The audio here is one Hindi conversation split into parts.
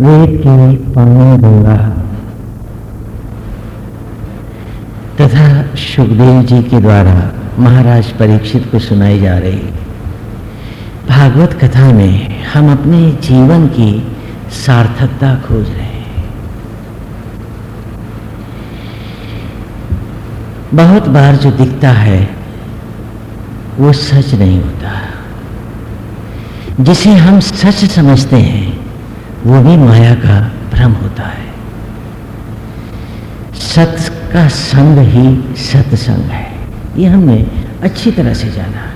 वेद की पावन गंगा तथा सुखदेव जी के द्वारा महाराज परीक्षित को सुनाई जा रही। भागवत कथा में हम अपने जीवन की सार्थकता खोज रहे हैं। बहुत बार जो दिखता है, वो सच नहीं होता। जिसे हम सच समझते हैं वो भी माया का भ्रम होता है। सत का संग ही सत्संग है। ये हमने अच्छी तरह से जाना।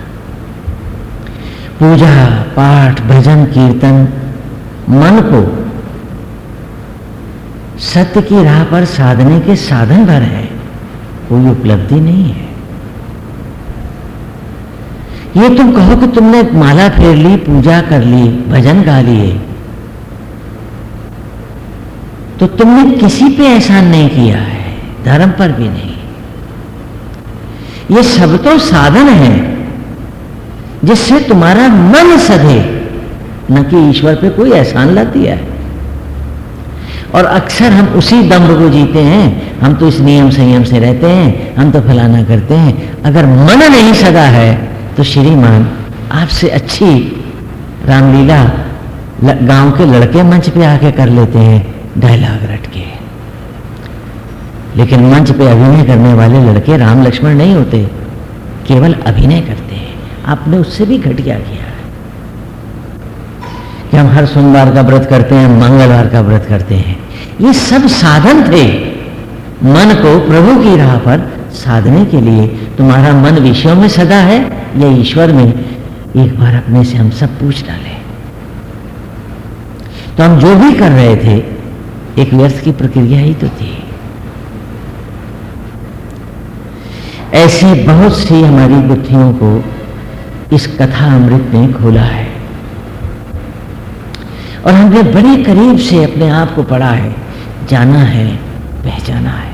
पूजा, पाठ, भजन, कीर्तन, मन को सत्य की राह पर साधने के साधन भर है। कोई उपलब्धि नहीं है। ये तुम कहो कि तुमने माला फेर ली, पूजा कर ली, भजन गा लिए। तो तुमने किसी पे एहसान नहीं किया है, धर्म पर भी नहीं। ये सब तो साधन है, जिससे तुम्हारा मन सधे, न कि ईश्वर पे कोई एहसान ला दिया है। और अक्सर हम उसी दम्भ को जीते हैं, हम तो इस नियम संयम से रहते हैं, हम तो फलाना करते हैं। अगर मन नहीं सदा है तो श्रीमान, आपसे अच्छी रामलीला गाँव के लड़के मंच पे आके कर लेते हैं। डायलॉग रट के लेकिन मंच पे अभिनय करने वाले लड़के राम लक्ष्मण नहीं होते, केवल अभिनय करते हैं। आपने उससे भी घटिया किया है। कि हम हर सोमवार का व्रत करते हैं, मंगलवार का व्रत करते हैं। ये सब साधन थे। मन को प्रभु की राह पर साधने के लिए तुम्हारा मन विषयों में सदा है या ईश्वर में, एक बार अपने से हम सब पूछ डालें। तो हम जो भी कर रहे थे एक व्यर्थ की प्रक्रिया ही तो थी। ऐसी बहुत सी हमारी बुद्धियों को इस कथा अमृत ने खोला है। और हमने बड़े करीब से अपने आप को पढ़ा है, जाना है, पहचाना है।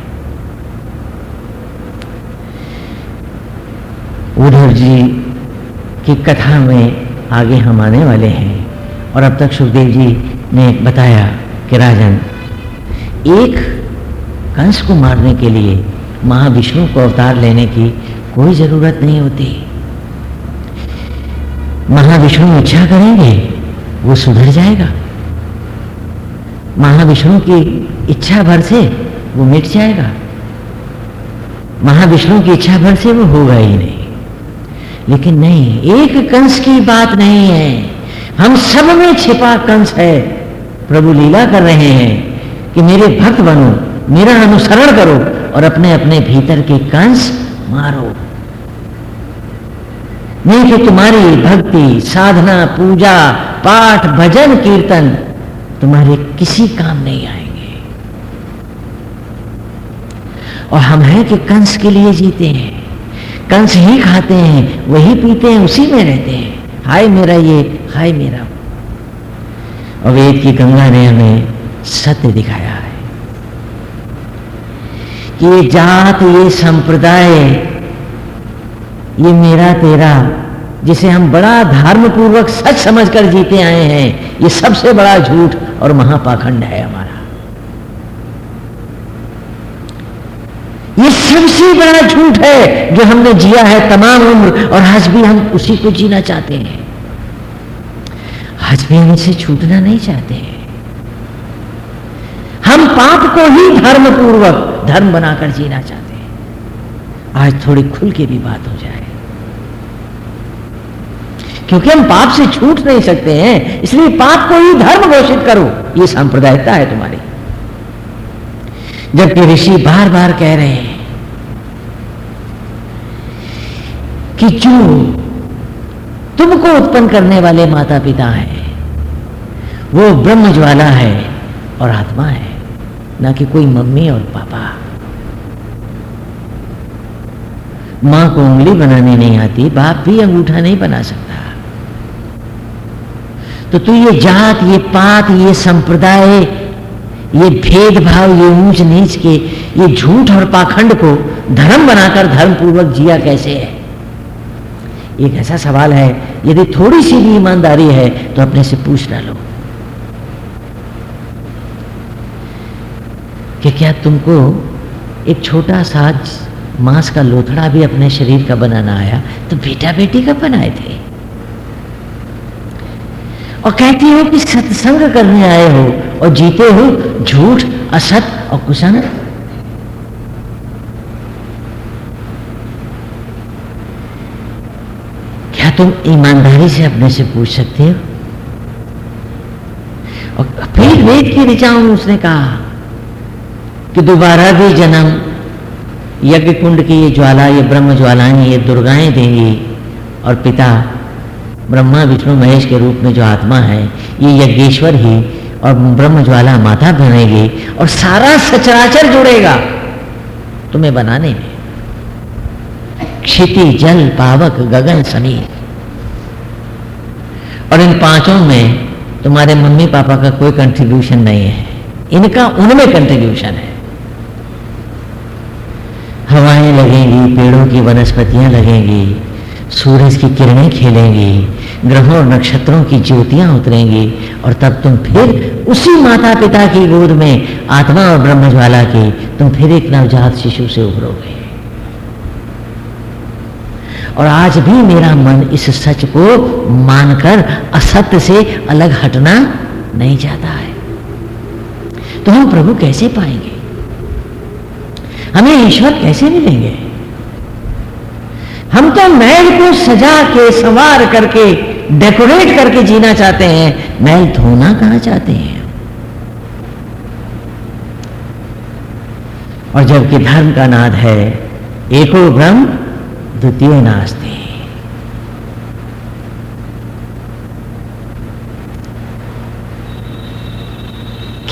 उद्धव जी की कथा में आगे हम आने वाले हैं और अब तक सुखदेव जी ने बताया कि राजन एक कंस को मारने के लिए महाविष्णु को अवतार लेने की कोई ज़रूरत नहीं होती। महाविष्णु इच्छा करेंगे, वो सुधर जाएगा। महाविष्णु की इच्छा भर से वो मिट जाएगा। महाविष्णु की इच्छा भर से वो होगा ही नहीं। लेकिन नहीं, एक कंस की बात नहीं है। हम सब में छिपा कंस है। प्रभु लीला कर रहे हैं। कि मेरे भक्त बनो, मेरा अनुसरण करो और अपने अपने भीतर के कंस मारो। नहीं कि तुम्हारी भक्ति, साधना, पूजा, पाठ, भजन, कीर्तन तुम्हारे किसी काम नहीं आएँगे। और हम हैं कि कंस के लिए जीते हैं। कंस ही खाते हैं, वही पीते हैं, उसी में रहते हैं। हाय मेरा ये, हाय मेरा और वेद की गंगा ने हमें सत्य दिखाया है कि ये जात, ये संप्रदाय, ये मेरा तेरा, जिसे हम बड़ा धर्म पूर्वक सच समझकर जीते आए हैं, ये सबसे बड़ा झूठ और महापाखंड है हमारा। ये सबसे बड़ा झूठ है जो हमने जिया है तमाम उम्र, और आज भी हम उसी को जीना चाहते हैं। आज भी हम इसे छूटना नहीं चाहते हैं। हम पाप को ही धर्म पूर्वक धर्म बनाकर जीना चाहते हैं। आज थोड़ी खुल के भी बात हो जाए। क्योंकि हम पाप से छूट नहीं सकते हैं, इसलिए पाप को ही धर्म घोषित करो। ये सांप्रदायिकता है तुम्हारी। जबकि ऋषि बार बार कह रहे हैं कि जो तुमको उत्पन्न करने वाले माता पिता हैं। वो ब्रह्म ज्वाला है और आत्मा है। ना कि कोई मम्मी और पापा। माँ को उंगली बनाने नहीं आती, बाप भी अंगूठा नहीं बना सकता। तो तू ये जात, ये पात, ये संप्रदाय, ये भेदभाव, ये ऊंच नीच के, ये झूठ और पाखंड को धर्म बनाकर धर्म पूर्वक जिया कैसे है? एक ऐसा सवाल है, यदि थोड़ी सी भी ईमानदारी है तो अपने से पूछ डालो कि क्या तुमको एक छोटा सा मांस का लोथड़ा भी अपने शरीर का बनाना आया? तो बेटा बेटी का बनाए थे। और कहती हो कि सत्संग करने आए हो और जीते हो झूठ, असत और कुसंग। क्या तुम ईमानदारी से अपने से पूछ सकते हो? और फिर वेद की ऋचाओं उसने कहा कि दोबारा भी जन्म यज्ञ कुंड की ये ज्वाला, ये ब्रह्म ज्वालाएँ, ये दुर्गाएँ देंगी और पिता ब्रह्मा, विष्णु, महेश के रूप में जो आत्मा है, ये यज्ञेश्वर ही और ब्रह्म ज्वाला माता बनेगी और सारा सचराचर जुड़ेगा तुम्हें बनाने में। क्षिति, जल, पावक, गगन, समीर। और इन पाँचों में तुम्हारे मम्मी पापा का कोई कंट्रीब्यूशन नहीं है। इनका उनमें कंट्रीब्यूशन है। हवाएँ लगेंगी, पेड़ों की वनस्पतियाँ लगेंगी, सूरज की किरणें खेलेंगी, ग्रहों और नक्षत्रों की ज्योतियाँ उतरेंगी, और तब तुम फिर उसी माता पिता की गोद में, आत्मा और ब्रह्मज्वाला की, तुम फिर एक नवजात शिशु से उभरोगे। और आज भी मेरा मन इस सच को मानकर असत्य से अलग हटना नहीं चाहता है। तो हम प्रभु कैसे पाएँगे? हमें ईश्वर कैसे मिलेंगे? हम तो महल को सजा के, संवार करके डेकोरेट करके जीना चाहते हैं। महल धोना कहाँ चाहते हैं? और जबकि धर्म का नाद है, एको ब्रह्म द्वितीय नास्ते।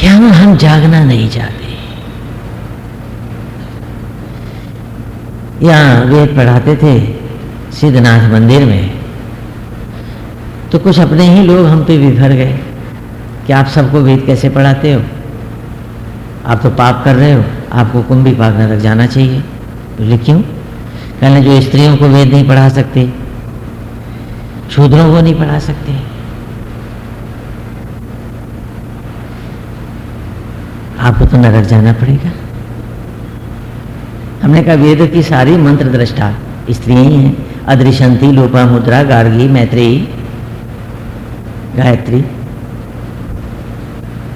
क्या हम जागना नहीं चाहते? यहाँ वेद पढ़ाते थे सिद्धनाथ मंदिर में। तो कुछ अपने ही लोग हम पे बिफर गए। कि आप सबको वेद कैसे पढ़ाते हो? आप तो पाप कर रहे हो। आपको कुंभी पाक नरक जाना चाहिए। बोले, क्यों? कहने जो स्त्रियों को वेद नहीं पढ़ा सकते। शूद्रों को नहीं पढ़ा सकते। आपको तो नरक जाना पड़ेगा। हमने कहा, वेद की सारी मंत्र दृष्टा। स्त्रियाँ ही हैं। अदृशंती, लोपा, मुद्रा, गार्गी मैत्रेयी गायत्री।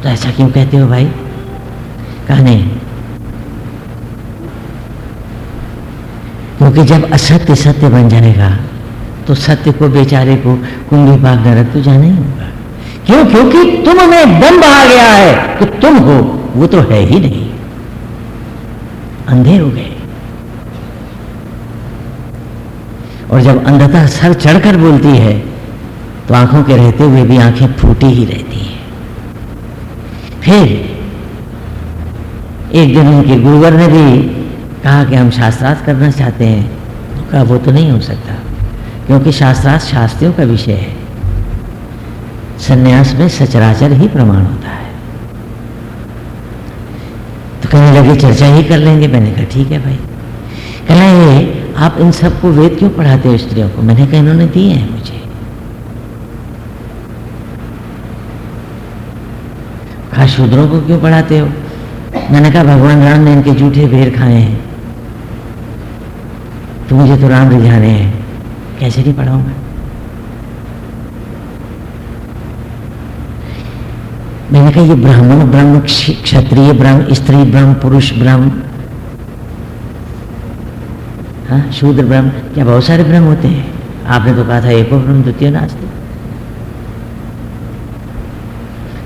तो ऐसा क्यों कहते हो भाई? कहा नहीं क्योंकि जब असत्य सत्य बन जाएगा तो सत्य को, बेचारे को कुंभी पाक नरक तो जाना ही होगा। क्यों? क्योंकि तुम में दम बहा गया है कि तुम हो, वो तो है ही नहीं। अंधे हो गए। और जब अंधता सर चढ़कर बोलती है तो आँखों के रहते हुए भी आँखें फूटी ही रहती हैं। फिर एक दिन उनके गुरुवर ने भी कहा कि हम शास्त्रार्थ करना चाहते हैं। तो कहा, वो तो नहीं हो सकता, क्योंकि शास्त्रार्थ शास्त्रियों का विषय है। संन्यास में सचराचर ही प्रमाण होता है। कहने लगे चर्चा ही कर लेंगे। मैंने कहा, ठीक है भाई। कहना ये, आप इन सबको वेद क्यों पढ़ाते हो स्त्रियों को? मैंने कहा, इन्होंने दिए हैं मुझे। कहा, शूद्रों को क्यों पढ़ाते हो? मैंने कहा, भगवान राम ने इनके जूठे भेड़ खाए हैं। तो मुझे तो राम रिझाने हैं। कैसे नहीं पढ़ाऊँगा? मैंने कहा ये ब्राह्मण ब्रह्म क्षत्रिय ब्रह्म स्त्री ब्रह्म पुरुष ब्रह्म हाँ शूद्र ब्रह्म क्या बहुत सारे ब्रह्म होते हैं आपने तो कहा था एको ब्रह्म द्वितीय नास्ते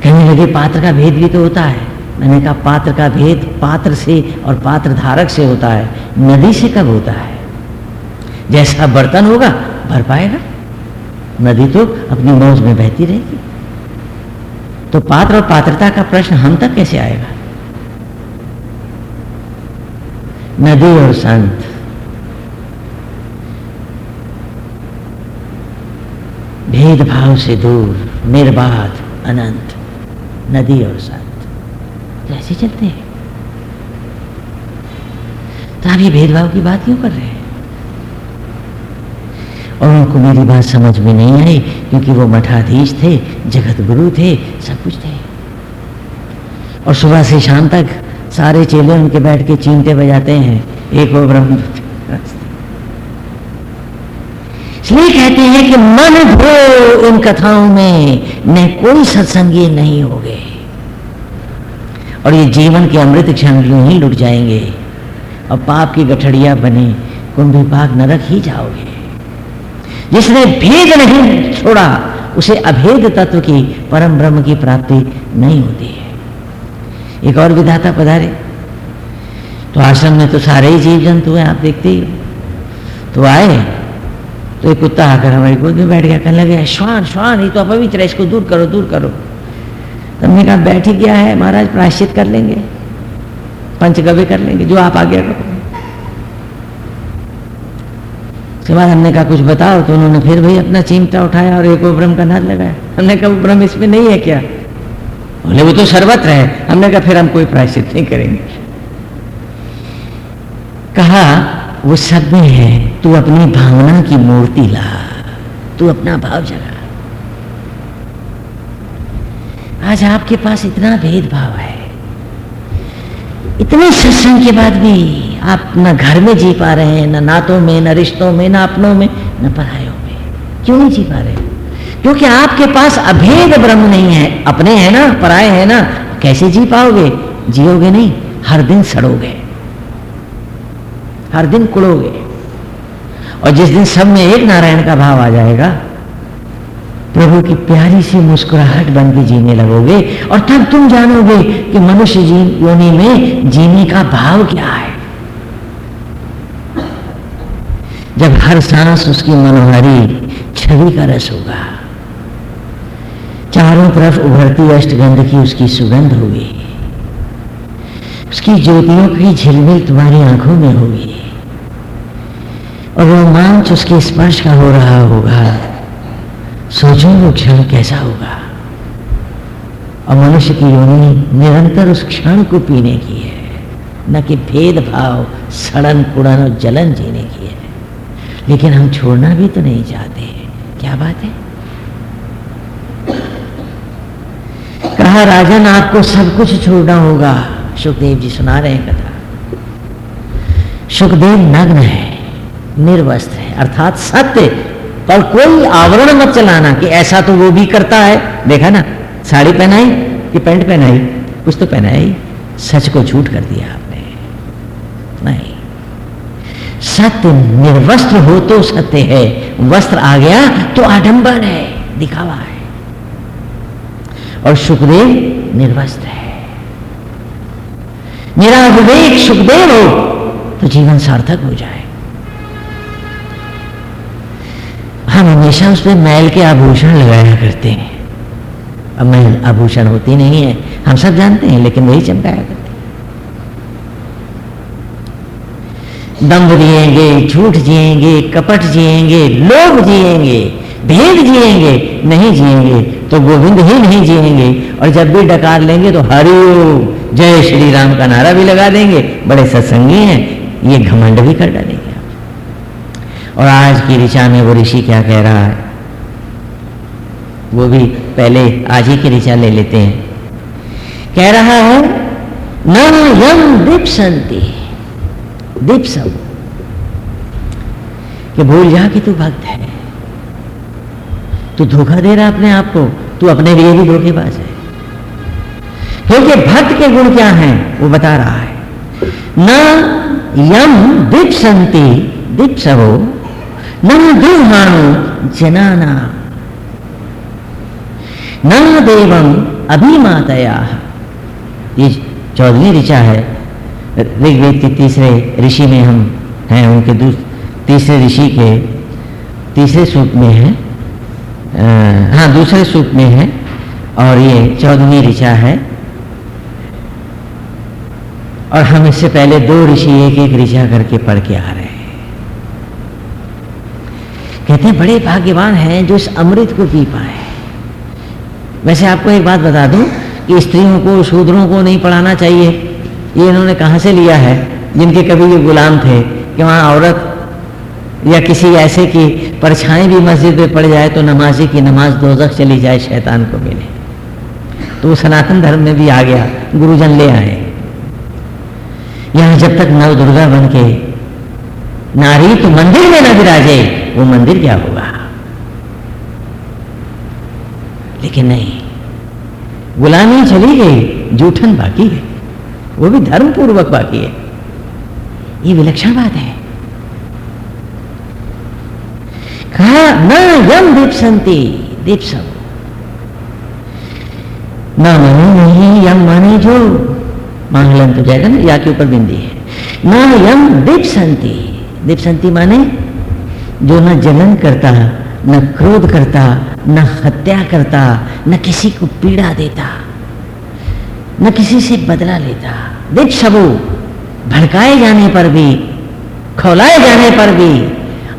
कहने लगे पात्र का भेद भी तो होता है मैंने कहा पात्र का भेद पात्र से और पात्र धारक से होता है नदी से कब होता है जैसा बर्तन होगा भर पाएगा नदी तो अपनी मौज में बहती रहेगी तो पात्र और पात्रता का प्रश्न हम तक कैसे आएगा? नदी और संत। भेदभाव से दूर, निर्बाध, अनंत। नदी और संत। कैसे चलते हैं। तो आप ये भेदभाव की बात क्यों कर रहे हैं? और उनको मेरी बात समझ में नहीं आई, क्योंकि वो मठाधीश थे जगत गुरु थे, सब कुछ थे। और सुबह से शाम तक सारे चेले उनके बैठ के चीमटे बजाते हैं, एक वो ब्रह्म इसलिए कहते हैं कि मन भो इन कथाओं में न कोई सत्संगी नहीं हो गए। और ये जीवन के अमृत क्षण ही लुट जाएँगे। और पाप की गठड़िया बने, कुंभी पाक नरक ही जाओगे। जिसने भेद नहीं छोड़ा उसे अभेद तत्व की परम ब्रह्म की प्राप्ति नहीं होती है। एक और विधाता पधारे। तो आश्रम में तो सारे ही जीव जंतु हैं, आप देखते ही तो आए तो एक कुत्ता आकर हमारी गोद में बैठ गया, कहने लगे, श्वान श्वान, ये तो अपवित्र है, इसको दूर करो दूर करो। तो हमने कहा, बैठ ही गया है, महाराज प्राश्चित कर लेंगे, पंचगव्य कर लेंगे, जो आप आगे करो उसके बाद हमने कहा, कुछ बताओ। तो उन्होंने फिर भाई अपना चिमटा उठाया और एक ब्रह्म का नाद लगाया। हमने कहा वो ब्रह्म इसमें नहीं है क्या? बोले, वो तो सर्वत्र है। हमने कहा, फिर हम कोई प्रायश्चित नहीं करेंगे। कहा, वो सब में है। तू अपनी भावना की मूर्ति ला। तू अपना भाव जगा। आज आपके पास इतना भेदभाव है। इतने सत्संग के बाद भी आप न घर में जी पा रहे हैं, न नातों में, न रिश्तों में, न अपनों में, न पढ़ाइयों में। क्यों नहीं जी पा रहे? क्योंकि आपके पास अभेद ब्रह्म नहीं है। अपने हैं ना, पराए हैं ना कैसे जी पाओगे? जियोगे नहीं, हर दिन सड़ोगे। हर दिन कुड़ोगे। और जिस दिन सब में एक नारायण का भाव आ जाएगा, प्रभु की प्यारी सी मुस्कुराहट बन के जीने लगोगे। और तब तुम जानोगे कि मनुष्य योनि में जीने का भाव क्या है। जब हर सांस उसकी मनोहारी छवि का रस होगा, चारों तरफ़ उभरती अष्टगंध की उसकी सुगंध होगी, उसकी ज्योतियों की झिलमिल तुम्हारी आँखों में होगी, और रोमांच उसके स्पर्श का हो रहा होगा, सोचो वो क्षण कैसा होगा। और मनुष्य की योनि निरंतर उस क्षण को पीने की है, न कि भेदभाव सड़न कुड़न और जलन जीने लेकिन हम छोड़ना भी तो नहीं चाहते क्या बात है? कहा राजन आपको सब कुछ छोड़ना होगा। सुखदेव जी सुना रहे हैं कथा। सुखदेव नग्न है, निर्वस्त्र है, अर्थात सत्य। पर कोई आवरण मत चलाना कि ऐसा तो वो भी करता है। देखा ना, साड़ी पहनाई कि पैंट पहनाई? कुछ तो पहनाई। सच को झूठ कर दिया आपने नहीं सत्य निर्वस्त्र हो तो सत्य है। वस्त्र आ गया तो आडंबर है, दिखावा है। और सुखदेव निर्वस्त्र है। मेरा विवेक सुखदेव हो तो जीवन सार्थक हो जाए। हम हमेशा उस पर मैल के आभूषण लगाया करते हैं। अब मैल आभूषण होती नहीं है, हम सब जानते हैं, लेकिन वही चमकाया करते दम्भ जिएँगे, झूठ जिएँगे, कपट जिएँगे, लोभ जिएँगे, भेद जिएँगे, नहीं जिएँगे तो गोविंद ही नहीं जिएँगे। और जब भी डकार लेंगे तो हरिओ जय श्री राम का नारा भी लगा देंगे। बड़े सत्संगी हैं, ये घमंड भी कर डालेंगे और आज की ऋचा में वो ऋषि क्या कह रहा है? वो भी पहले आज ही की ऋचा ले लेते हैं। कह रहा है, न यम दीप संति दीप सब कि भूल जा कि तू भक्त है। तू धोखा दे रहा अपने आप को, तू अपने लिए भी धोखेबाज है। क्योंकि भक्त के गुण क्या हैं, वो बता रहा है। न यम दीप संति दीप सबो न दुहाणु जनाना। न देवम अभिमातया। ये चौदहवीं ऋचा है। ऋग्वेद के तीसरे ऋषि में हम हैं उनके तीसरे ऋषि के तीसरे सूप में है। आ, हाँ दूसरे सूप में है और ये चौदहवीं ऋषा है। और हम इससे पहले दो ऋषि एक एक ऋषा करके पढ़ के आ रहे हैं। कहते हैं बड़े भाग्यवान हैं जो इस अमृत को पी पाए वैसे आपको एक बात बता दूँ कि स्त्रियों को शूद्रों को नहीं पढ़ाना चाहिए। ये इन्होंने कहाँ से लिया है? जिनके कभी ये गुलाम थे, कि वहाँ औरत या किसी ऐसे की परछाई भी मस्जिद में पड़ जाए तो नमाजी की नमाज़ दोजख चली जाए, शैतान को मिले। तो वो सनातन धर्म में भी आ गया, गुरुजन ले आए। यहाँ जब तक नव दुर्गा बन के नारी तो मंदिर में न विराजे, वो मंदिर क्या होगा लेकिन नहीं, गुलामी चली गई, जूठन बाकी है। वो भी धर्म पूर्वक बाकी है। ये विलक्षण बात है। कहा, न यम दीपसंती दीपसम। न मने नहीं यम माने जो, मांगलन तो जाएगा ना, या के ऊपर बिंदी है। न यम दीपसंती दीपसंती माने जो न जलन करता, न क्रोध करता, न हत्या करता, न किसी को पीड़ा देता। न किसी से बदला लेता। दीप सबू, भड़काए जाने पर भी, खौलाए जाने पर भी,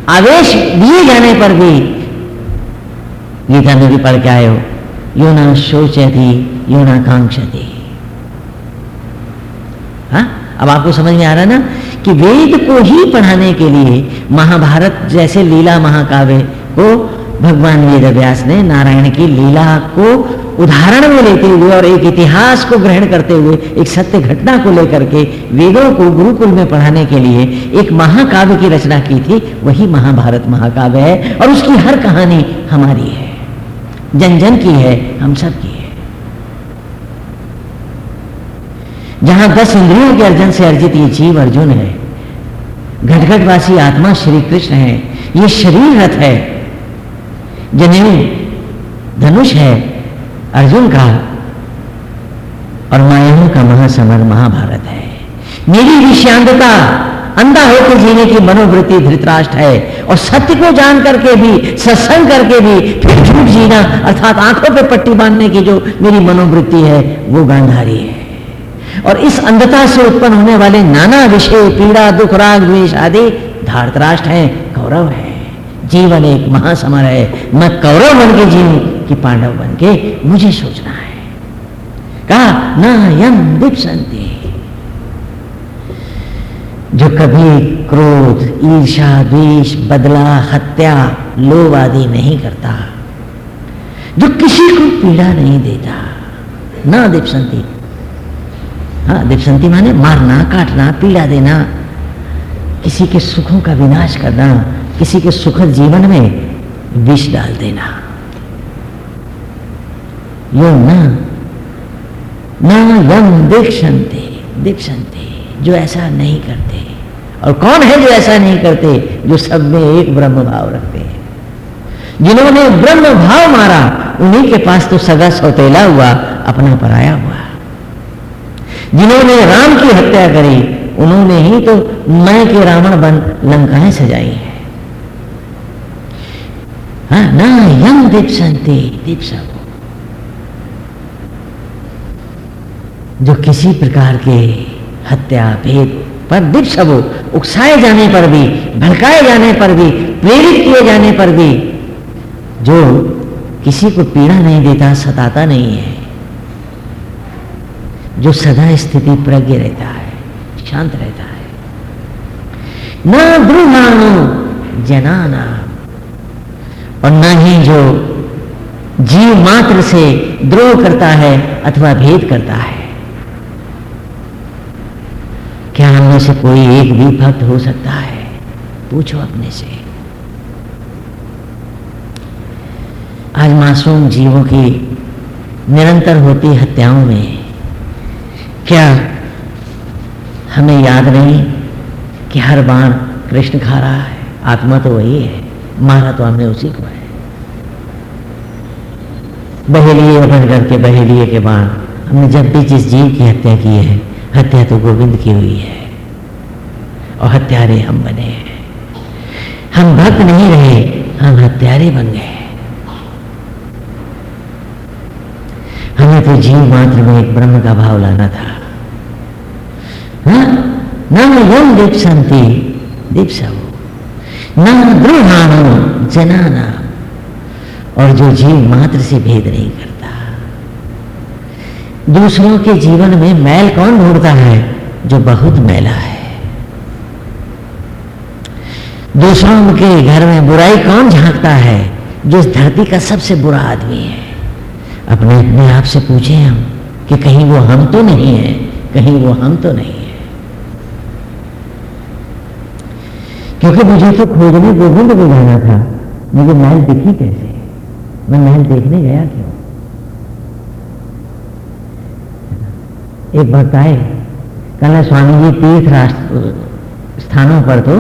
आवेश दिए जाने पर भी गीता में भी पढ़ के हो। यो ना थी, यो ना थी। हाँ? अब आपको समझ में आ रहा ना कि वेद को ही पढ़ाने के लिए महाभारत जैसे लीला महाकाव्य को भगवान वेद व्यास ने नारायण की लीला को उदाहरण में लेते हुए और एक इतिहास को ग्रहण करते हुए, एक सत्य घटना को लेकर के वेदों को गुरुकुल में पढ़ाने के लिए एक महाकाव्य की रचना की थी। वही महाभारत महाकाव्य है और उसकी हर कहानी हमारी है। जन जन की है, हम सब की है। जहाँ दस इंद्रियों के अर्जन से अर्जित ये जीव अर्जुन है, घटघटवासी आत्मा श्री कृष्ण है, ये शरीर रथ है, जनेऊ धनुष है अर्जुन का और मायाओं का महासमर महाभारत है। मेरी विषांतता अंधा होकर जीने की मनोवृत्ति धृतराष्ट्र है और सत्य को जान करके भी, सत्संग करके भी, फिर झूठ जीना, अर्थात आँखों पे पट्टी बांधने की जो मेरी मनोवृत्ति है, वो गांधारी है। और इस अंधता से उत्पन्न होने वाले नाना विषय, पीड़ा, दुख, राग, द्वेष आदि धारतराष्ट्र है, गौरव है। जीवन एक महासमर है। मैं कौरव बन के जीव कि पांडव बन के, मुझे सोचना है। कहा न यम दीपसंती जो कभी क्रोध ईर्षा द्वेष, बदला, हत्या, लोभ आदि नहीं करता, जो किसी को पीड़ा नहीं देता, ना दीपसंती हाँ दीपसंती माने मारना, काटना, पीड़ा देना, किसी के सुखों का विनाश करना किसी के सुखद जीवन में विष डाल देना। यो न यम दीक्षंते दीक्षंते जो ऐसा नहीं करते। और कौन है जो ऐसा नहीं करते? जो सब में एक ब्रह्म भाव रखते हैं। जिन्होंने ब्रह्म भाव मारा, उन्हीं के पास तो सगा सौतेला हुआ, अपना पराया हुआ। जिन्होंने राम की हत्या करी, उन्होंने ही तो मैं के रावण बन लंकाएँ सजाई ना यम दीपसंती दीपसा जो किसी प्रकार के हत्या, भेद पर दिप सब उकसाए जाने पर भी, भड़काए जाने पर भी, प्रेरित किए जाने पर भी, जो किसी को पीड़ा नहीं देता, सताता नहीं है, जो सदा स्थिति प्रज्ञ रहता है, शांत रहता है। न द्रुहाणु जनाना और न ही जो जीव मात्र से द्रोह करता है अथवा भेद करता है। क्या हम से कोई एक भी भक्त हो सकता है? पूछो अपने से। आज मासूम जीवों की निरंतर होती हत्याओं में क्या हमें याद नहीं कि हर बाण कृष्ण खा रहा है? आत्मा तो वही है। मारा तो हमने उसी को है। बहेलिए बन करके, बहेलिए के बाद हमने जब भी जिस जीव की हत्या की है, हत्या तो गोविंद की हुई है। और हत्यारे हम बने हैं। हम भक्त नहीं रहे, हम हत्यारे बन गए हमें तो जीव मात्र में एक ब्रह्म का भाव लाना था। न यम दीप शांति दीप सब न द्रोहानो जनाना और जो जीव मात्र से भेद नहीं करता। दूसरों के जीवन में मैल कौन ढूंढता है? जो बहुत मैला है। दूसरों के घर में बुराई कौन झांकता है? जो इस धरती का सबसे बुरा आदमी है। अपने अपने आप से पूछे हम कि कहीं वो हम तो नहीं है, कहीं वो हम तो नहीं है। क्योंकि मुझे तो खोजने, गोविंद को जाना था। मुझे मैल दिखी कैसे? मैं महल देखने गया क्यों एक भक्त आए, कहना स्वामी जी तीर्थ स्थानों पर तो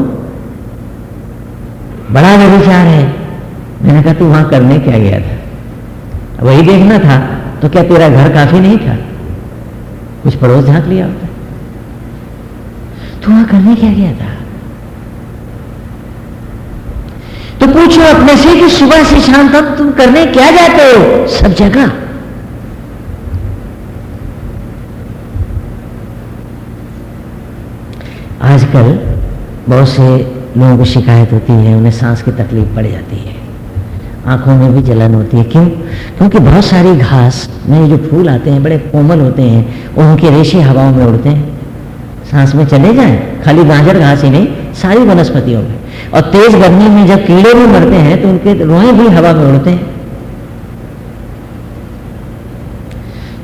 बड़ा व्यविचार है। मैंने कहा, तू वहाँ करने क्या गया था? वही देखना था तो क्या तेरा घर काफ़ी नहीं था? कुछ पड़ोस झाँक लिया होता तू वहाँ करने क्या गया था? तो पूछो अपने से कि सुबह से शाम तक तुम करने क्या जाते हो? सब जगह। आजकल बहुत से लोगों को शिकायत होती है, उन्हें सांस की तकलीफ़ पड़ जाती है। आँखों में भी जलन होती है। क्यों? क्योंकि बहुत सारी घास में जो फूल आते हैं, बड़े कोमल होते हैं, उनके रेशे हवाओं में उड़ते हैं। सांस में चले जाएँ, खाली गाजर घास ही नहीं, सारी वनस्पतियों में। और तेज गर्मी में जब कीड़े भी मरते हैं तो उनके रोए भी हवा में उड़ते हैं।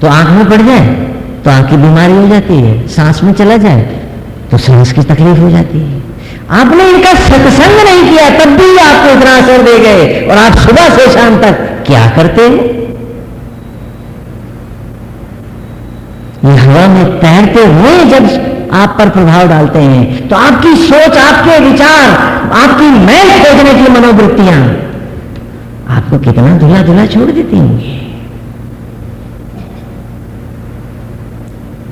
तो आँख में पड़ जाए तो आँख की बीमारी हो जाती है, सांस में चला जाए तो सांस की तकलीफ़ हो जाती है। आपने इनका सत्संग नहीं किया, तब भी आपको इतना असर दे गए, और आप सुबह से शाम तक क्या करते हैं? हवा में तैरते हुए जब आप पर प्रभाव डालते हैं। तो आपकी सोच, आपके विचार, आपकी मैल खोजने की मनोवृत्तियाँ आपको कितना धुला धुला छोड़ देती होंगी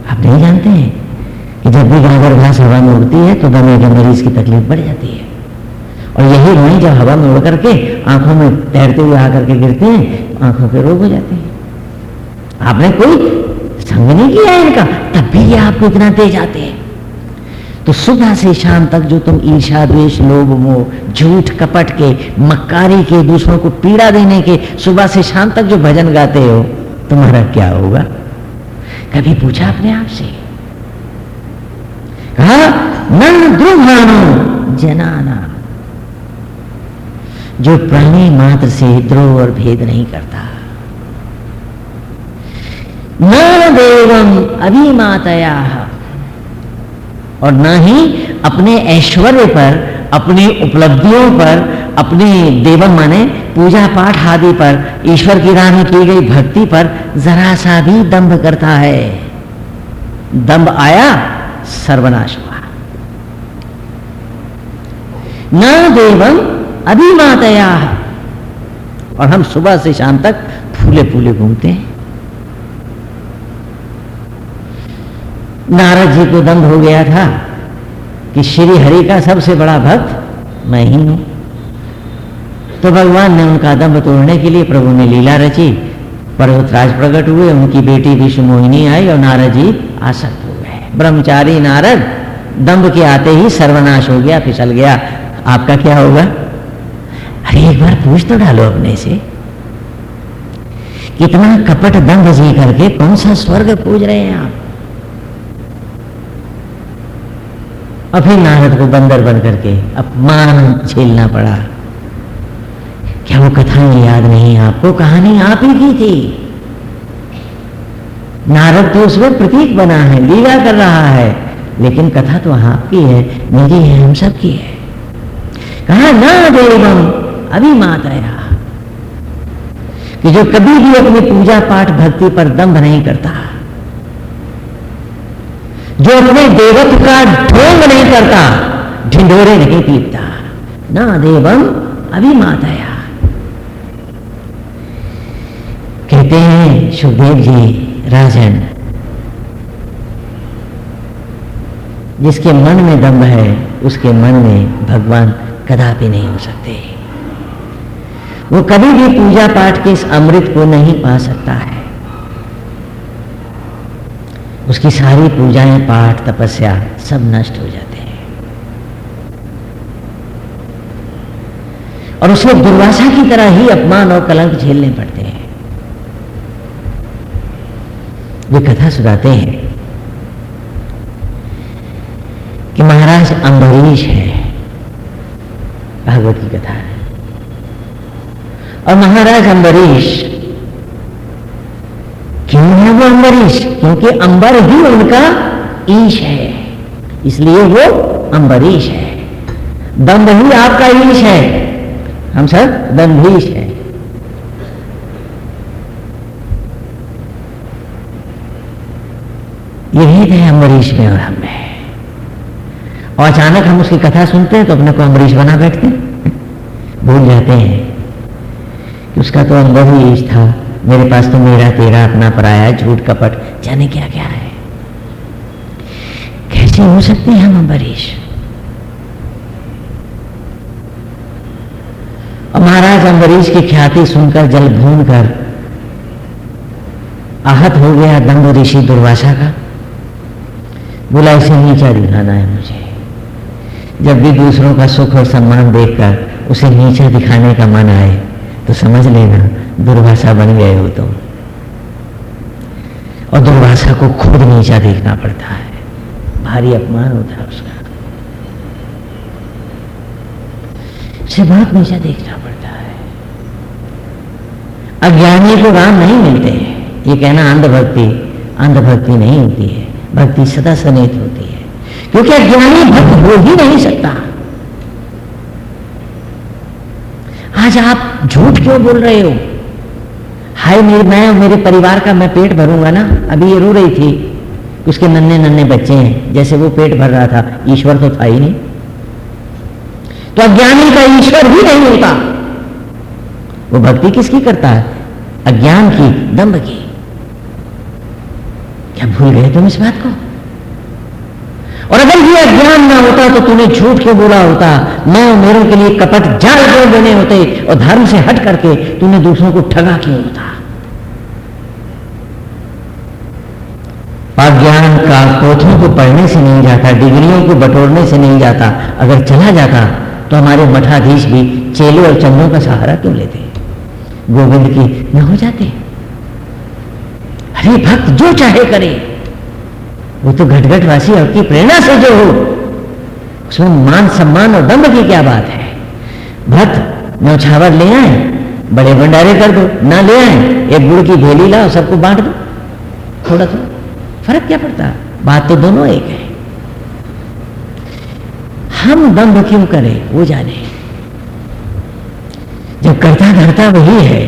आप नहीं जानते हैं कि जब भी गागर घास हवा में उड़ती है तो गमे के मरीज़ की तकलीफ़ बढ़ जाती है। और यही रोई जब हवा में उड़ करके आँखों में तैरते हुए आकर के गिरते हैं, आँखों के रोग हो जाते हैं। आपने कोई संग नहीं किया इनका, तब भी ये आपको इतना तेज आते हैं। तो सुबह से शाम तक जो तुम ईर्षा द्वेष, लोभ, मोह, झूठ, कपट के, मक्कारी के, दूसरों को पीड़ा देने के, सुबह से शाम तक जो भजन गाते हो, तुम्हारा क्या होगा? कभी पूछा अपने आप से कहा न द्रोहानो जनाना। जो प्राणी मात्र से द्रोह और भेद नहीं करता। न देवम अभिमातया। और न ही अपने ऐश्वर्य पर अपनी उपलब्धियों पर अपने देवम माने पूजा पाठ आदि पर ईश्वर की राह में की गई भक्ति पर जरा सा भी दंभ करता है। दंभ आया सर्वनाश हुआ। न देवम अभिमातया। और हम सुबह से शाम तक फूले फूले घूमते हैं। नारद जी को दंभ हो गया था कि श्री हरि का सबसे बड़ा भक्त मैं ही हूँ। तो भगवान ने उनका दंभ तोड़ने के लिए प्रभु ने लीला रची पर्वतराज प्रकट हुए, उनकी बेटी विष्णु मोहिनी आई और नारद जी आसक्त हो गए। ब्रह्मचारी नारद दंभ के आते ही सर्वनाश हो गया, फिसल गया। आपका क्या होगा? अरे एक बार पूछ तो डालो अपने से। कितना कपट दंभ जी करके कौन सा स्वर्ग पूज रहे हैं आप? और फिर नारद को बंदर बन करके। अपमान झेलना पड़ा। क्या वो कथाएँ याद नहीं? आपको कहानी आप ही की थी। नारद तो उसमें प्रतीक बना है, लीला कर रहा है। लेकिन कथा तो आपकी है मेरी है, हम सब की है। कहा ना देवम, अभी माताया कि जो कभी भी अपनी पूजा पाठ भक्ति पर दम्भ नहीं करता। जो अपने देवत्व का ढोंग नहीं करता ढिंडोरे नहीं पीटता। ना देवम अभी माताया कहते हैं, सुखदेव जी, राजन, जिसके मन में दम्भ है, उसके मन में भगवान कदापि नहीं हो सकते। वो कभी भी पूजा पाठ के इस अमृत को नहीं पा सकता है। उसकी सारी पूजाएँ, पाठ, तपस्या सब नष्ट हो जाते हैं। और उसे दुर्वासा की तरह ही अपमान और कलंक झेलने पड़ते हैं। वे कथा सुनाते हैं कि महाराज अम्बरीश है, भागवत की कथा है। और महाराज अम्बरीश अम्बरीश क्योंकि अंबर ही उनका ईश है, इसलिए वो अम्बरीश है। दम्भ ही आपका ईश है। हम सब दम्भीश है। ये भेद है अम्बरीश में और हम और अचानक हम उसकी कथा सुनते हैं तो अपने को अम्बरीश बना बैठते भूल जाते हैं कि उसका तो अनुभव ही ईश था। मेरे पास तो मेरा तेरा अपना पराया झूठ कपट। जाने क्या क्या है? कैसे हो सकते हैं हम अम्बरीश? और महाराज अम्बरीश की ख्याति सुनकर जल भून कर आहत हो गया दंग ऋषि दुर्वासा का। बोला, इसे नीचा दिखाना है मुझे। जब भी दूसरों का सुख और सम्मान देखकर उसे नीचा दिखाने का मन आए तो समझ लेना दुर्भाषा बन गए हो तुम। और दुर्भाषा को खुद नीचा देखना पड़ता है। भारी अपमान होता है उसका। उसे बहुत नीचा देखना पड़ता है। अज्ञानी को राम नहीं मिलते हैं। ये कहना अंधभक्ति अंधभक्ति नहीं होती है। भक्ति सदा सनेत होती है। क्योंकि अज्ञानी भक्त हो ही नहीं सकता। आज आप झूठ क्यों बोल रहे हो? हाय मेरे, मैं और मेरे परिवार का मैं पेट भरूँगा ना? अभी ये रो रही थी। उसके नन्हे नन्हे बच्चे हैं, जैसे वो पेट भर रहा था। ईश्वर तो था ही नहीं। तो अज्ञानी का ईश्वर भी नहीं होता। वो भक्ति किसकी करता है? अज्ञान की, दम्भ की। क्या भूल गए तुम इस बात को? और अगर ये अज्ञान ना होता तो तूने झूठ क्यों बोला होता? मैं और मेरों के लिए कपट जाल क्यों बने होते? और धर्म से हट करके तूने दूसरों को ठगा क्यों होता? अज्ञान का पोथों को पढ़ने से नहीं जाता, डिग्रियों को बटोरने से नहीं जाता, अगर चला जाता तो हमारे मठाधीश भी चेले और चंदों का सहारा क्यों लेते? गोविंद की न हो जाते। अरे भक्त जो चाहे करे। वो तो घटघट वासी आपकी प्रेरणा से जो हो। उसमें मान सम्मान और दम्भ की क्या बात है? भक्त, नौछावर ले आए, बड़े भंडारे कर दो, ना ले आए, एक गुड़ की भेली लाओ, सबको बांट दो। थोड़ा थोड़ा फ़र्क क्या पड़ता? बात तो दोनों एक है। हम दम्भ क्यों करें, वो जाने। जब करता धरता वही है,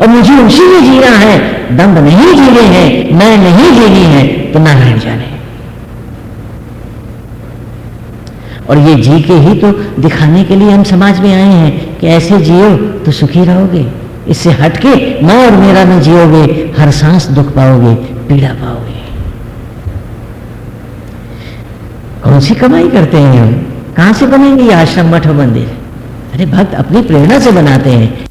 और मुझे उसी में जीना है दम्भ नहीं जीने हैं, मैं नहीं जीनी है तो नारायण जाने। और ये जी के ही तो दिखाने के लिए हम समाज में आए हैं कि ऐसे जियो तो सुखी रहोगे। इससे हटके मैं और मेरा में जियोगे, हर सांस दुख पाओगे, पीड़ा पाओगे। कौन सी कमाई करते हैं हम? कहाँ से बनेंगे ये आश्रम, मठ मंदिर? अरे भक्त अपनी प्रेरणा से बनाते हैं।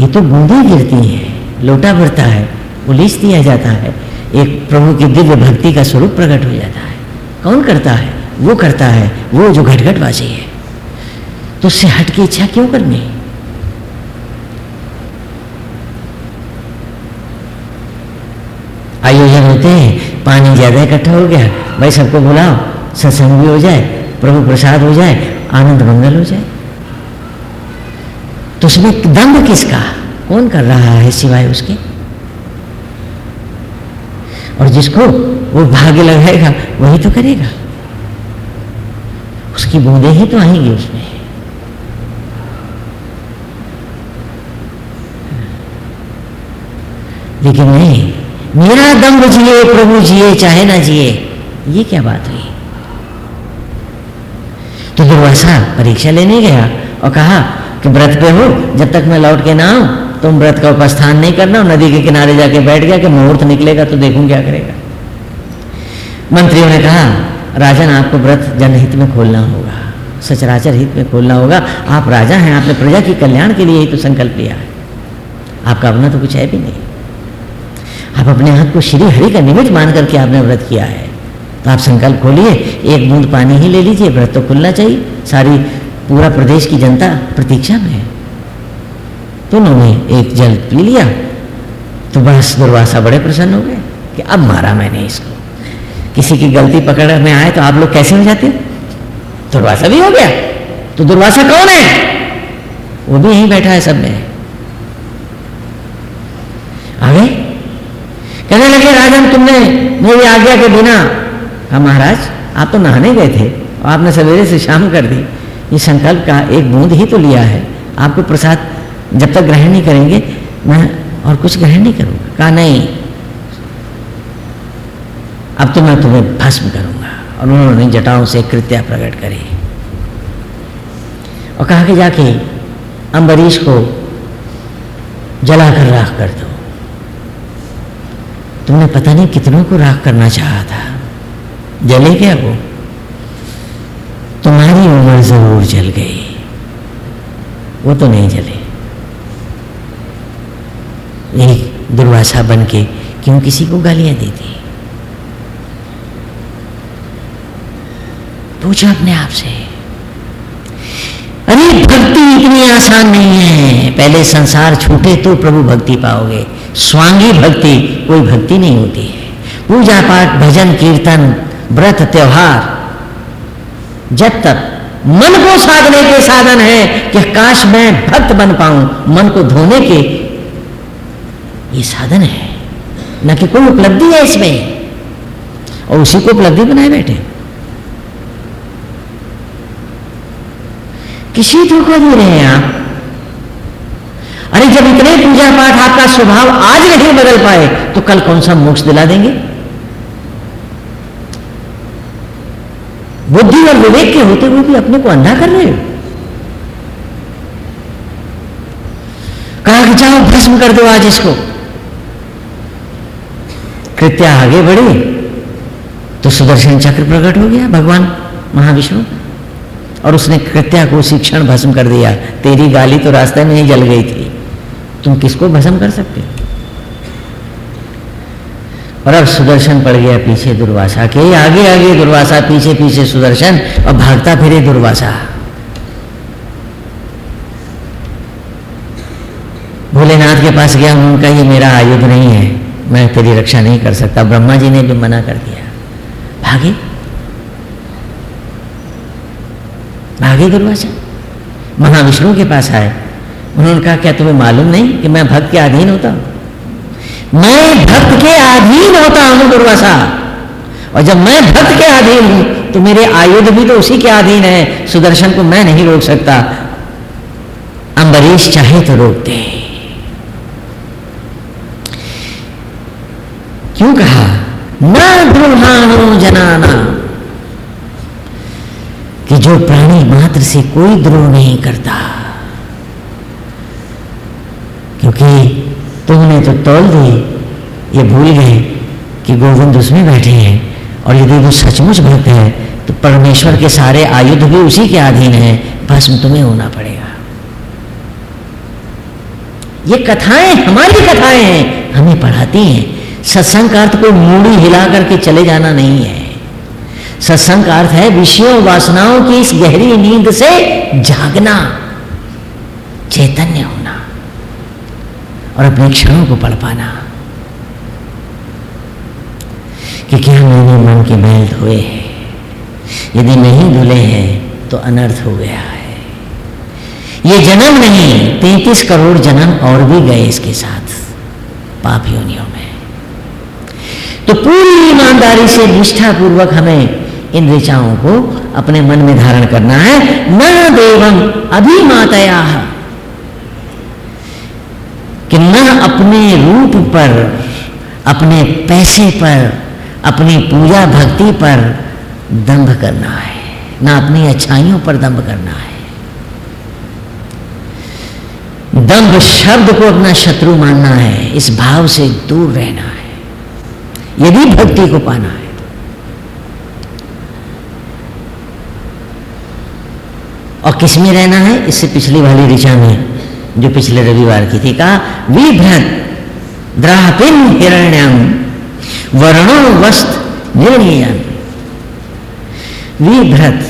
ये तो बूंदे गिरती हैं। लोटा भरता है उलीस दिया जाता है, एक प्रभु की दिव्य भक्ति का स्वरूप प्रकट हो जाता है। कौन करता है? वो करता है, वो जो घटघटवासी है। तो उससे हट की इच्छा क्यों करनी? आयोजन होते हैं, पानी ज़्यादा इकट्ठा हो गया, भाई सबको बुलाओ, सत्संग भी हो जाए, प्रभु प्रसाद हो जाए, आनंद मंगल हो जाए। तो उसमें दंड किसका? कौन कर रहा है सिवाय उसके? और जिसको वो भाग्य लगाएगा, वही तो करेगा। उसकी बूंदे ही तो आएँगी उसमें। लेकिन नहीं, मेरा दम्भ जिए, प्रभु जिए, चाहे ना जिए, ये क्या बात हुई? तो दुर्वासा परीक्षा लेने गया और कहा कि व्रत पे हो, जब तक मैं लौट के ना आऊँ। तुम व्रत का उपस्थान नहीं करना नदी के किनारे जाके बैठ गया कि मुहूर्त निकलेगा तो देखूँ क्या करेगा। मंत्रियों ने कहा, राजन, आपको व्रत जनहित में खोलना होगा, सचराचर हित में खोलना होगा। आप राजा हैं, आपने प्रजा के कल्याण के लिए ही तो संकल्प लिया है। आपका अपना तो कुछ है भी नहीं। आप अपने हाथ को श्री हरि का निमित्त मान करके आपने व्रत किया है। तो आप संकल्प खोलिए, एक बूंद पानी ही ले लीजिए, व्रत तो खुलना चाहिए। सारी पूरा प्रदेश की जनता प्रतीक्षा में है। तो उन्होंने एक जल पी लिया तो बस दुर्वासा बड़े प्रसन्न हो गए कि अब मारा मैंने इसको। किसी की गलती पकड़ में आए तो आप लोग कैसे हो जाते? दुर्वासा भी हो गया। तो दुर्वासा कौन है? वो भी यहीं बैठा है सब में। आगे कहने लगे, राजन, तुमने मेरी आज्ञा के बिना कहा महाराज, आप तो नहाने गए थे, और आपने सवेरे से शाम कर दी। ये संकल्प का एक बूंद ही तो लिया है। आपको प्रसाद जब तक ग्रहण नहीं करेंगे, मैं और कुछ ग्रहण नहीं करूँगा। कहा, नहीं, अब तो मैं तुम्हें भस्म करूँगा। और उन्होंने जटाओं से कृत्या प्रकट करी। और कहा कि, जाके अम्बरीश को जलाकर राख कर दो। तुमने पता नहीं कितनों को राख करना चाहा था। जले क्या वो? तुम्हारी उम्र ज़रूर जल गई। वो तो नहीं जले। एक दुर्वासा बन के क्यों किसी को गालियाँ दी थी पूछो अपने आप से। अरे, भक्ति इतनी आसान नहीं है। पहले संसार छूटे तो प्रभु भक्ति पाओगे। स्वांगी भक्ति, कोई भक्ति नहीं होती है। पूजा पाठ भजन, कीर्तन, व्रत, त्योहार, जब तक मन को साधने के साधन है कि काश मैं भक्त बन पाऊँ, मन को धोने के ये साधन है। न कि कोई उपलब्धि है इसमें। और उसी को उपलब्धि बनाए बैठे। किसी धोखा दे रहे हैं आप। अरे जब इतने पूजा पाठ आपका स्वभाव आज नहीं बदल पाए तो कल कौन सा मोक्ष दिला देंगे? बुद्धि और विवेक के होते हुए भी अपने को अंधा कर रहे हो। कहा कि जाओ, भस्म कर दो आज इसको। कृत्या आगे बढ़ी? तो सुदर्शन चक्र प्रकट हो गया, भगवान महाविष्णु। और उसने कृत्या को शिक्षण भस्म कर दिया। तेरी गाली तो रास्ते में ही जल गई थी। तुम किसको भस्म कर सकते और अब सुदर्शन पड़ गया पीछे दुर्वासा के। आगे आगे दुर्वासा, पीछे पीछे सुदर्शन। और भागता फिरे दुर्वासा। भोलेनाथ के पास गया उनका ये मेरा आयुध नहीं है। मैं तेरी रक्षा नहीं कर सकता। ब्रह्मा जी ने भी मना कर दिया। भागे? भागे दुर्वासा? महाविष्णु के पास आए। उन्होंने कहा, क्या तुम्हें मालूम नहीं कि मैं भक्त के अधीन होता हूँ? मैं भक्त के अधीन होता हूँ दुर्वासा। और जब मैं भक्त के अधीन हूँ तो मेरे आयुध भी तो उसी के अधीन है। सुदर्शन को मैं नहीं रोक सकता। अंबरीश चाहे तो रोक दे क्यों कहा? न द्रोहानो जनाना। कि जो प्राणी मात्र से कोई द्रोह नहीं करता। क्योंकि तुमने तो तोल दी ये भूल गए कि गोविंद उसमें बैठे हैं। और यदि वो सचमुच भक्त है तो परमेश्वर के सारे आयुध भी उसी के अधीन है। भस्म तुम्हें होना पड़ेगा। ये कथाएँ हमारी कथाएँ हैं, हमें पढ़ाती हैं। सत्संग का अर्थ कोई मूड़ी हिला करके चले जाना नहीं है। सत्संग का अर्थ है विषयों, वासनाओं की इस गहरी नींद से जागना, चैतन्य होना और अपने क्षणों को पढ़ पाना कि क्या मैंने मन के मैल धोए हैं। यदि नहीं धुले हैं तो अनर्थ हो गया है। ये जन्म नहीं, तैतीस करोड़ जन्म और भी गए इसके साथ, पाप योनियों में। तो पूरी ईमानदारी से निष्ठा पूर्वक हमें इन ऋचाओं को अपने मन में धारण करना है। न देवम अभिमातया। कि न अपने रूप पर, अपने पैसे पर, अपनी पूजा भक्ति पर दंभ करना है। ना अपनी अच्छाइयों पर दंभ करना है। दंभ शब्द को अपना शत्रु मानना है। इस भाव से दूर रहना है। यदि भक्ति को पाना है, और किसमें रहना है? इससे पिछली वाली ऋषा में, जो पिछले रविवार की थी, कहा विभ्रत द्रापिन हिरण्यम वर्णो वस्त निर्णयन विभ्रत,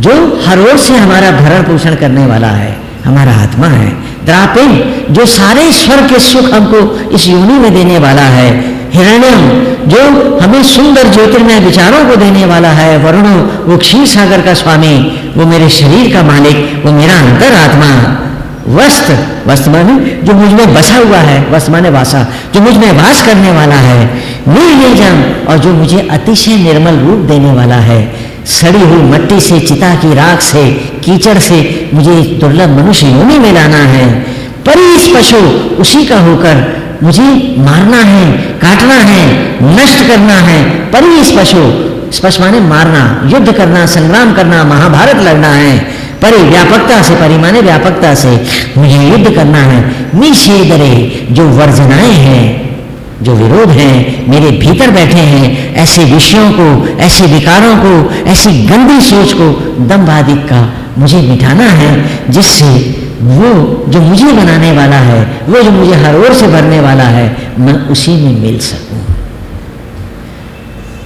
जो हर ओर से हमारा भरण पोषण करने वाला है, हमारा आत्मा है, द्रापिन, जो सारे स्वर के सुख हमको इस योनि में देने वाला है हिरण्यम, जो हमें सुंदर ज्योतिर्मय विचारों को देने वाला है, वरुण, वो क्षीर सागर का स्वामी, वो मेरे शरीर का मालिक, वो मेरा अंतर आत्मा वस्त्र वस्त्र माने जो मुझमें बसा हुआ है वस्त्र माने वासा, जो मुझमें वास करने वाला है। निर्निजम और जो मुझे अतिशय निर्मल रूप देने वाला है। सड़ी हुई मट्टी से, चिता की राख से, कीचड़ से मुझे दुर्लभ मनुष्य योनि में लाना है। परिस पशु, उसी का होकर मुझे मारना है, काटना है, नष्ट करना है। परी पशु स्पष्ट माने मारना, युद्ध करना, संग्राम करना, महाभारत लड़ना है। परि व्यापकता से परिमाने व्यापकता से मुझे युद्ध करना है। निशे निषेधरे जो वर्जनाएँ हैं, जो विरोध हैं, मेरे भीतर बैठे हैं, ऐसे विषयों को, ऐसे विकारों को, ऐसी गंदी सोच को दम्भादिक का मुझे मिटाना है, जिससे वो जो मुझे बनाने वाला है, वो जो मुझे हर ओर से भरने वाला है, मैं उसी में मिल सकूँ।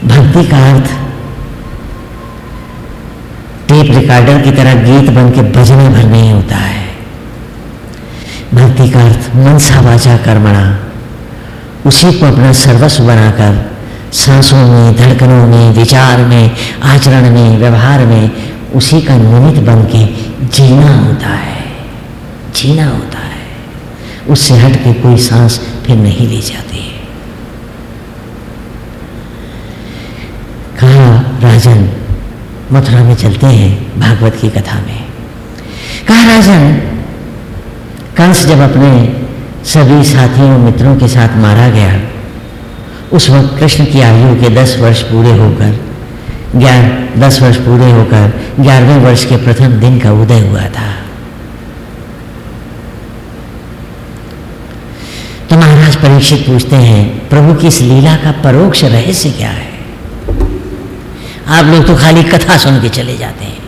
भक्ति का अर्थ टेप रिकॉर्डर की तरह गीत बन के बजने भर नहीं होता है। भक्ति का अर्थ, मनसा वाचा कर्मणा, उसी को अपना सर्वस्व बनाकर, सांसों में, धड़कनों में, विचार में, आचरण में, व्यवहार में, उसी का निमित्त बन के जीना होता है। जीना होता है। उससे हट के कोई सांस फिर नहीं ली जाती है। कहा, राजन, मथुरा में चलते हैं भागवत की कथा में। कहा, राजन, कंस जब अपने सभी साथियों मित्रों के साथ मारा गया, उस वक्त कृष्ण की आयु के दस वर्ष पूरे होकर, ग्यारह, दस वर्ष पूरे होकर ग्यारहवें वर्ष के प्रथम दिन का उदय हुआ था। तो महाराज परीक्षित पूछते हैं, प्रभु की इस लीला का परोक्ष रहस्य क्या है? आप लोग तो खाली कथा सुन के चले जाते हैं।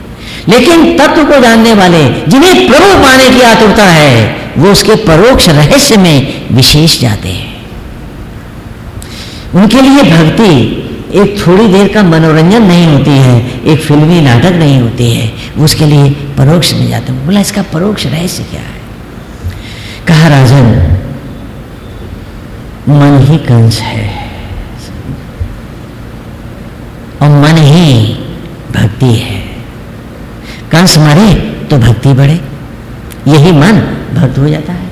लेकिन तत्व को जानने वाले, जिन्हें प्रभु पाने की आतुरता है, वो उसके परोक्ष रहस्य में विशेष जाते हैं। उनके लिए भक्ति एक थोड़ी देर का मनोरंजन नहीं होती है, एक फिल्मी नाटक नहीं होती है, वो उसके लिए परोक्ष में जाते हैं। बोला, इसका परोक्ष रहस्य क्या है? कहा, राजन मन ही कंस है। और मन ही भक्ति है। कंस मरे तो भक्ति बढ़े। यही मन भक्त हो जाता है।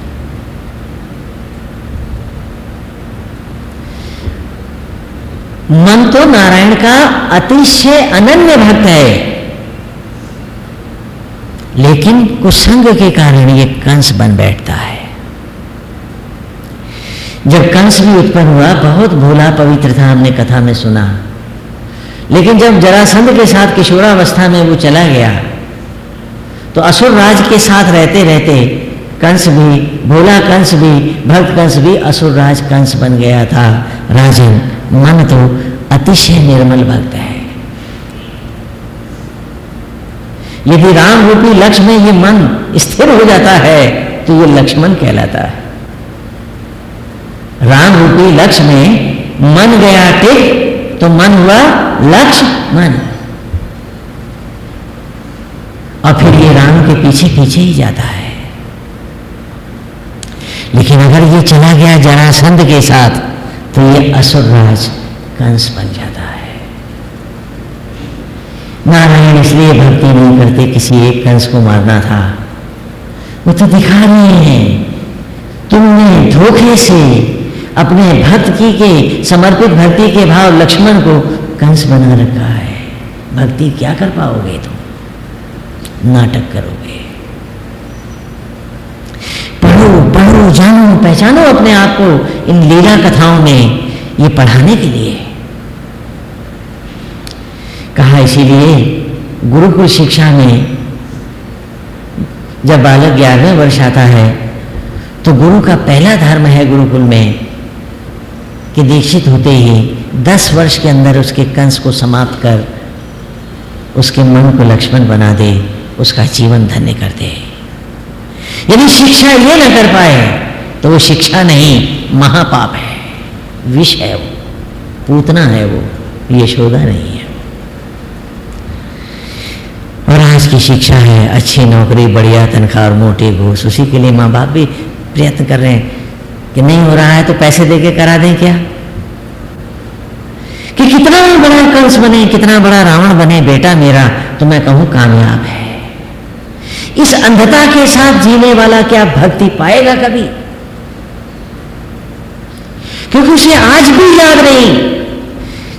मन तो नारायण का अतिशय अनन्य भक्त है। लेकिन कुसंग के कारण ये कंस बन बैठता है। जब कंस भी उत्पन्न हुआ, बहुत भोला पवित्र था, हमने कथा में सुना। लेकिन जब जरासंध के साथ किशोरावस्था में वो चला गया तो असुर राज के साथ रहते रहते कंस भी, भोला कंस भी, भक्त कंस भी असुर राज कंस बन गया था। राजन, मन तो अतिशय निर्मल भक्त है। यदि राम रूपी लक्ष्य में ये मन स्थिर हो जाता है तो ये लक्ष्मण कहलाता है। राम रूपी लक्ष्य में मन गया टिक तो मन हुआ लक्ष्य मन। और फिर ये राम के पीछे पीछे ही जाता है। लेकिन अगर ये चला गया जरासंध के साथ तो ये असुर राज कंस बन जाता है। नारायण इसलिए भक्ति नहीं करते किसी एक कंस को मारना था। वो तो दिखा रहे हैं। तुमने धोखे से अपने भक्त की के समर्पित भक्ति के भाव लक्ष्मण को कंस बना रखा है। भक्ति क्या कर पाओगे तुम? नाटक करोगे। पढ़ो पढ़ो, जानो, पहचानो अपने आप को इन लीला कथाओं में, ये पढ़ाने के लिए। कहा इसीलिए गुरुकुल शिक्षा में जब बालक ग्यारहवें वर्ष आता है तो गुरु का पहला धर्म है गुरुकुल में कि दीक्षित होते ही दस वर्ष के अंदर उसके कंस को समाप्त कर उसके मन को लक्ष्मण बना दे, उसका जीवन धन्य कर दे। यदि शिक्षा ये न कर पाए तो वो शिक्षा नहीं, महापाप है। विष है वो, पूतना है वो, यशोदा नहीं है। और आज की शिक्षा है, अच्छी नौकरी, बढ़िया तनख्वाह और मोटी घूस, उसी के लिए माँ बाप भी प्रयत्न कर रहे हैं। कि नहीं हो रहा है तो पैसे दे के करा दें क्या? कि कितना बड़ा कंस बने, कितना बड़ा रावण बने, बेटा मेरा तो मैं कहूँ कामयाब है। इस अंधता के साथ जीने वाला क्या भक्ति पाएगा कभी? क्योंकि उसे आज भी याद नहीं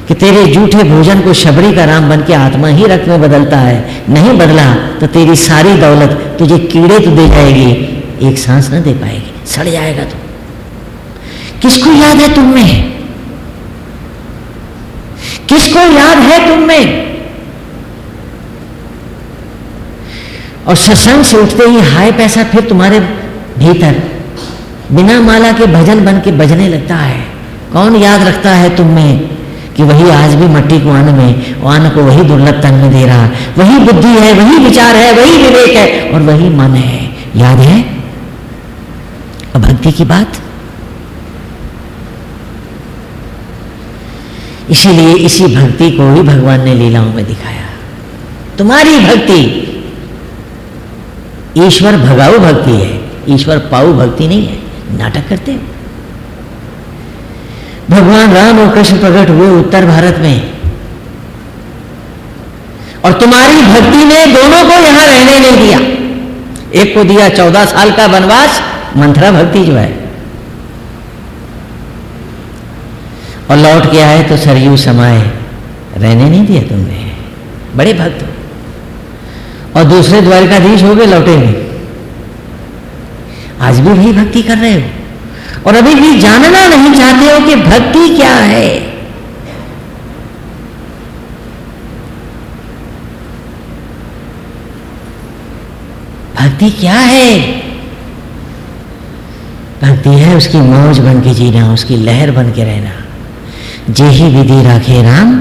कि तेरे जूठे भोजन को शबरी का राम बन के आत्मा ही रक्त में बदलता है। नहीं बदला तो तेरी सारी दौलत तुझे कीड़े तो दे जाएगी, एक सांस न दे पाएगी। सड़ जाएगा तू। किसको याद है तुम में? किसको याद है तुम में? और सत्संग से उठते ही हाय पैसा फिर तुम्हारे भीतर बिना माला के भजन बन के बजने लगता है। कौन याद रखता है तुम में कि वही आज भी मट्टी को अन्न में, अन्न को वही दुर्लभ तन में दे रहा, वही बुद्धि है, वही विचार है, वही विवेक है और वही मन है। याद है? भक्ति की बात? इसीलिए इसी भक्ति को ही भगवान ने लीलाओं में दिखाया। तुम्हारी भक्ति, ईश्वर भगाऊ भक्ति है, ईश्वर पाऊ भक्ति नहीं है, नाटक करते हो। भगवान राम और कृष्ण प्रकट हुए उत्तर भारत में। और तुम्हारी भक्ति ने दोनों को यहाँ रहने नहीं दिया। एक को दिया चौदह साल का वनवास, मंथरा भक्ति जो है। और लौट के आए तो सरयू समाए रहने नहीं दिया तुमने। बड़े भक्त। और दूसरे द्वारकाधीश हो गए लौटे नहीं आज भी वही भक्ति कर रहे हो? और अभी भी जानना नहीं चाहते हो कि भक्ति क्या है? भक्ति क्या है? भक्ति है उसकी मौज बन के जीना, उसकी लहर बन के रहना। जे ही विधि राखे राम,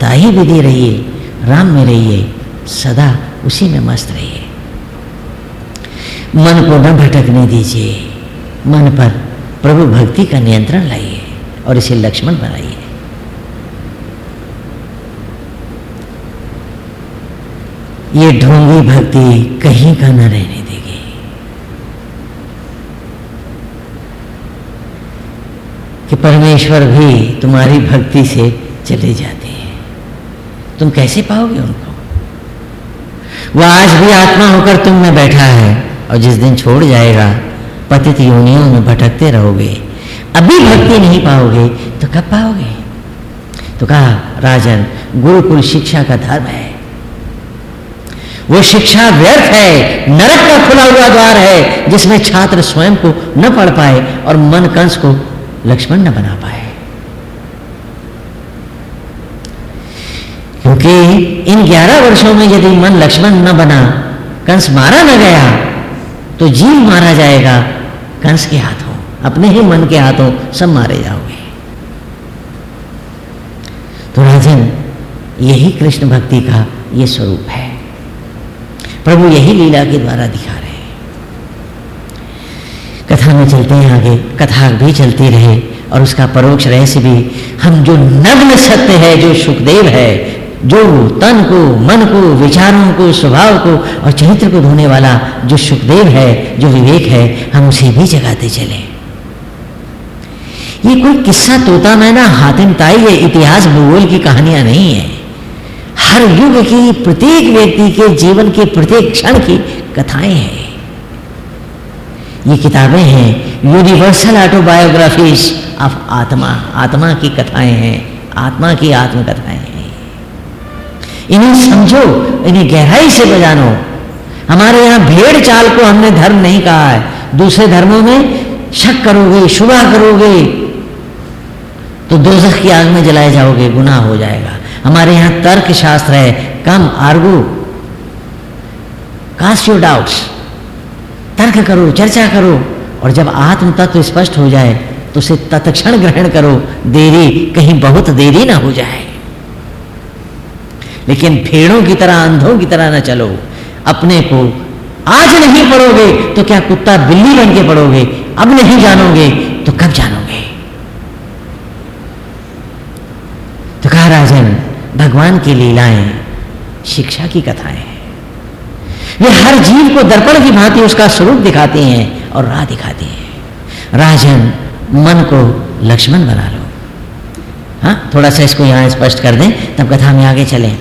ताही विधि रहिए, राम में रहिए, सदा उसी में मस्त रहिए। मन को न भटकने दीजिए, मन पर प्रभु भक्ति का नियंत्रण लाइए और इसे लक्ष्मण बनाइए। ये ढोंगी भक्ति कहीं का न रहने देगी कि परमेश्वर भी तुम्हारी भक्ति से चले जाते हैं। तुम कैसे पाओगे उनको? वह आज भी आत्मा होकर तुम में बैठा है और जिस दिन छोड़ जाएगा, पतित योनियों में भटकते रहोगे। अभी भक्ति नहीं पाओगे तो कब पाओगे? तो कहा, राजन, गुरुकुल शिक्षा का धर्म है। वो शिक्षा व्यर्थ है, नरक का खुला हुआ द्वार है, जिसमें छात्र स्वयं को न पढ़ पाए और मन कंस को लक्ष्मण न बना पाए। क्योंकि इन ग्यारह वर्षों में यदि मन लक्ष्मण न बना, कंस मारा न गया तो जीव मारा जाएगा, कंस के हाथों, अपने ही मन के हाथों सब मारे जाओगे। तो राजन, यही कृष्ण भक्ति का ये स्वरूप है। प्रभु यही लीला के द्वारा दिखा कथा में चलते हैं आगे। कथा भी चलती रहे और उसका परोक्ष रहस्य भी। हम जो नग्न सत्य है, जो सुखदेव है, जो तन को, मन को, विचारों को, स्वभाव को और चरित्र को धोने वाला जो सुखदेव है, जो विवेक है, हम उसे भी जगाते चले। ये कोई किस्सा तोता मैना हातिम ताई ये इतिहास भूगोल की कहानियाँ नहीं है। हर युग की प्रत्येक व्यक्ति के जीवन के प्रत्येक क्षण की कथाएँ हैं। ये किताबें हैं यूनिवर्सल ऑटोबायोग्राफीज ऑफ़ आत्मा आत्मा की कथाएँ हैं, आत्मा की आत्मकथाएँ हैं। इन्हें समझो, इन्हें गहराई से बजानो। हमारे यहाँ भेड़ चाल को हमने धर्म नहीं कहा है। दूसरे धर्मों में शक करोगे, शुभा करोगे तो दोजख की आग में जलाए जाओगे, गुनाह हो जाएगा। हमारे यहाँ तर्क शास्त्र है, come argue. Cast your doubts तर्क करो, चर्चा करो, और जब आत्म तत्व स्पष्ट हो जाए तो उसे तत्क्षण ग्रहण करो, देरी कहीं बहुत देरी ना हो जाए। लेकिन भेड़ों की तरह, अंधों की तरह ना चलो। अपने को आज नहीं पढ़ोगे तो क्या कुत्ता बिल्ली बन के पढ़ोगे? अब नहीं जानोगे तो कब जानोगे? तो कहा राजन, भगवान की लीलाएँ शिक्षा की कथाएँ वे हर जीव को दर्पण की भांति उसका स्वरूप दिखाती हैं और राह दिखाती हैं। राजन मन को लक्ष्मण बना लो। हाँ थोड़ा सा इसको यहाँ स्पष्ट कर दें, तब कथा में आगे चलें।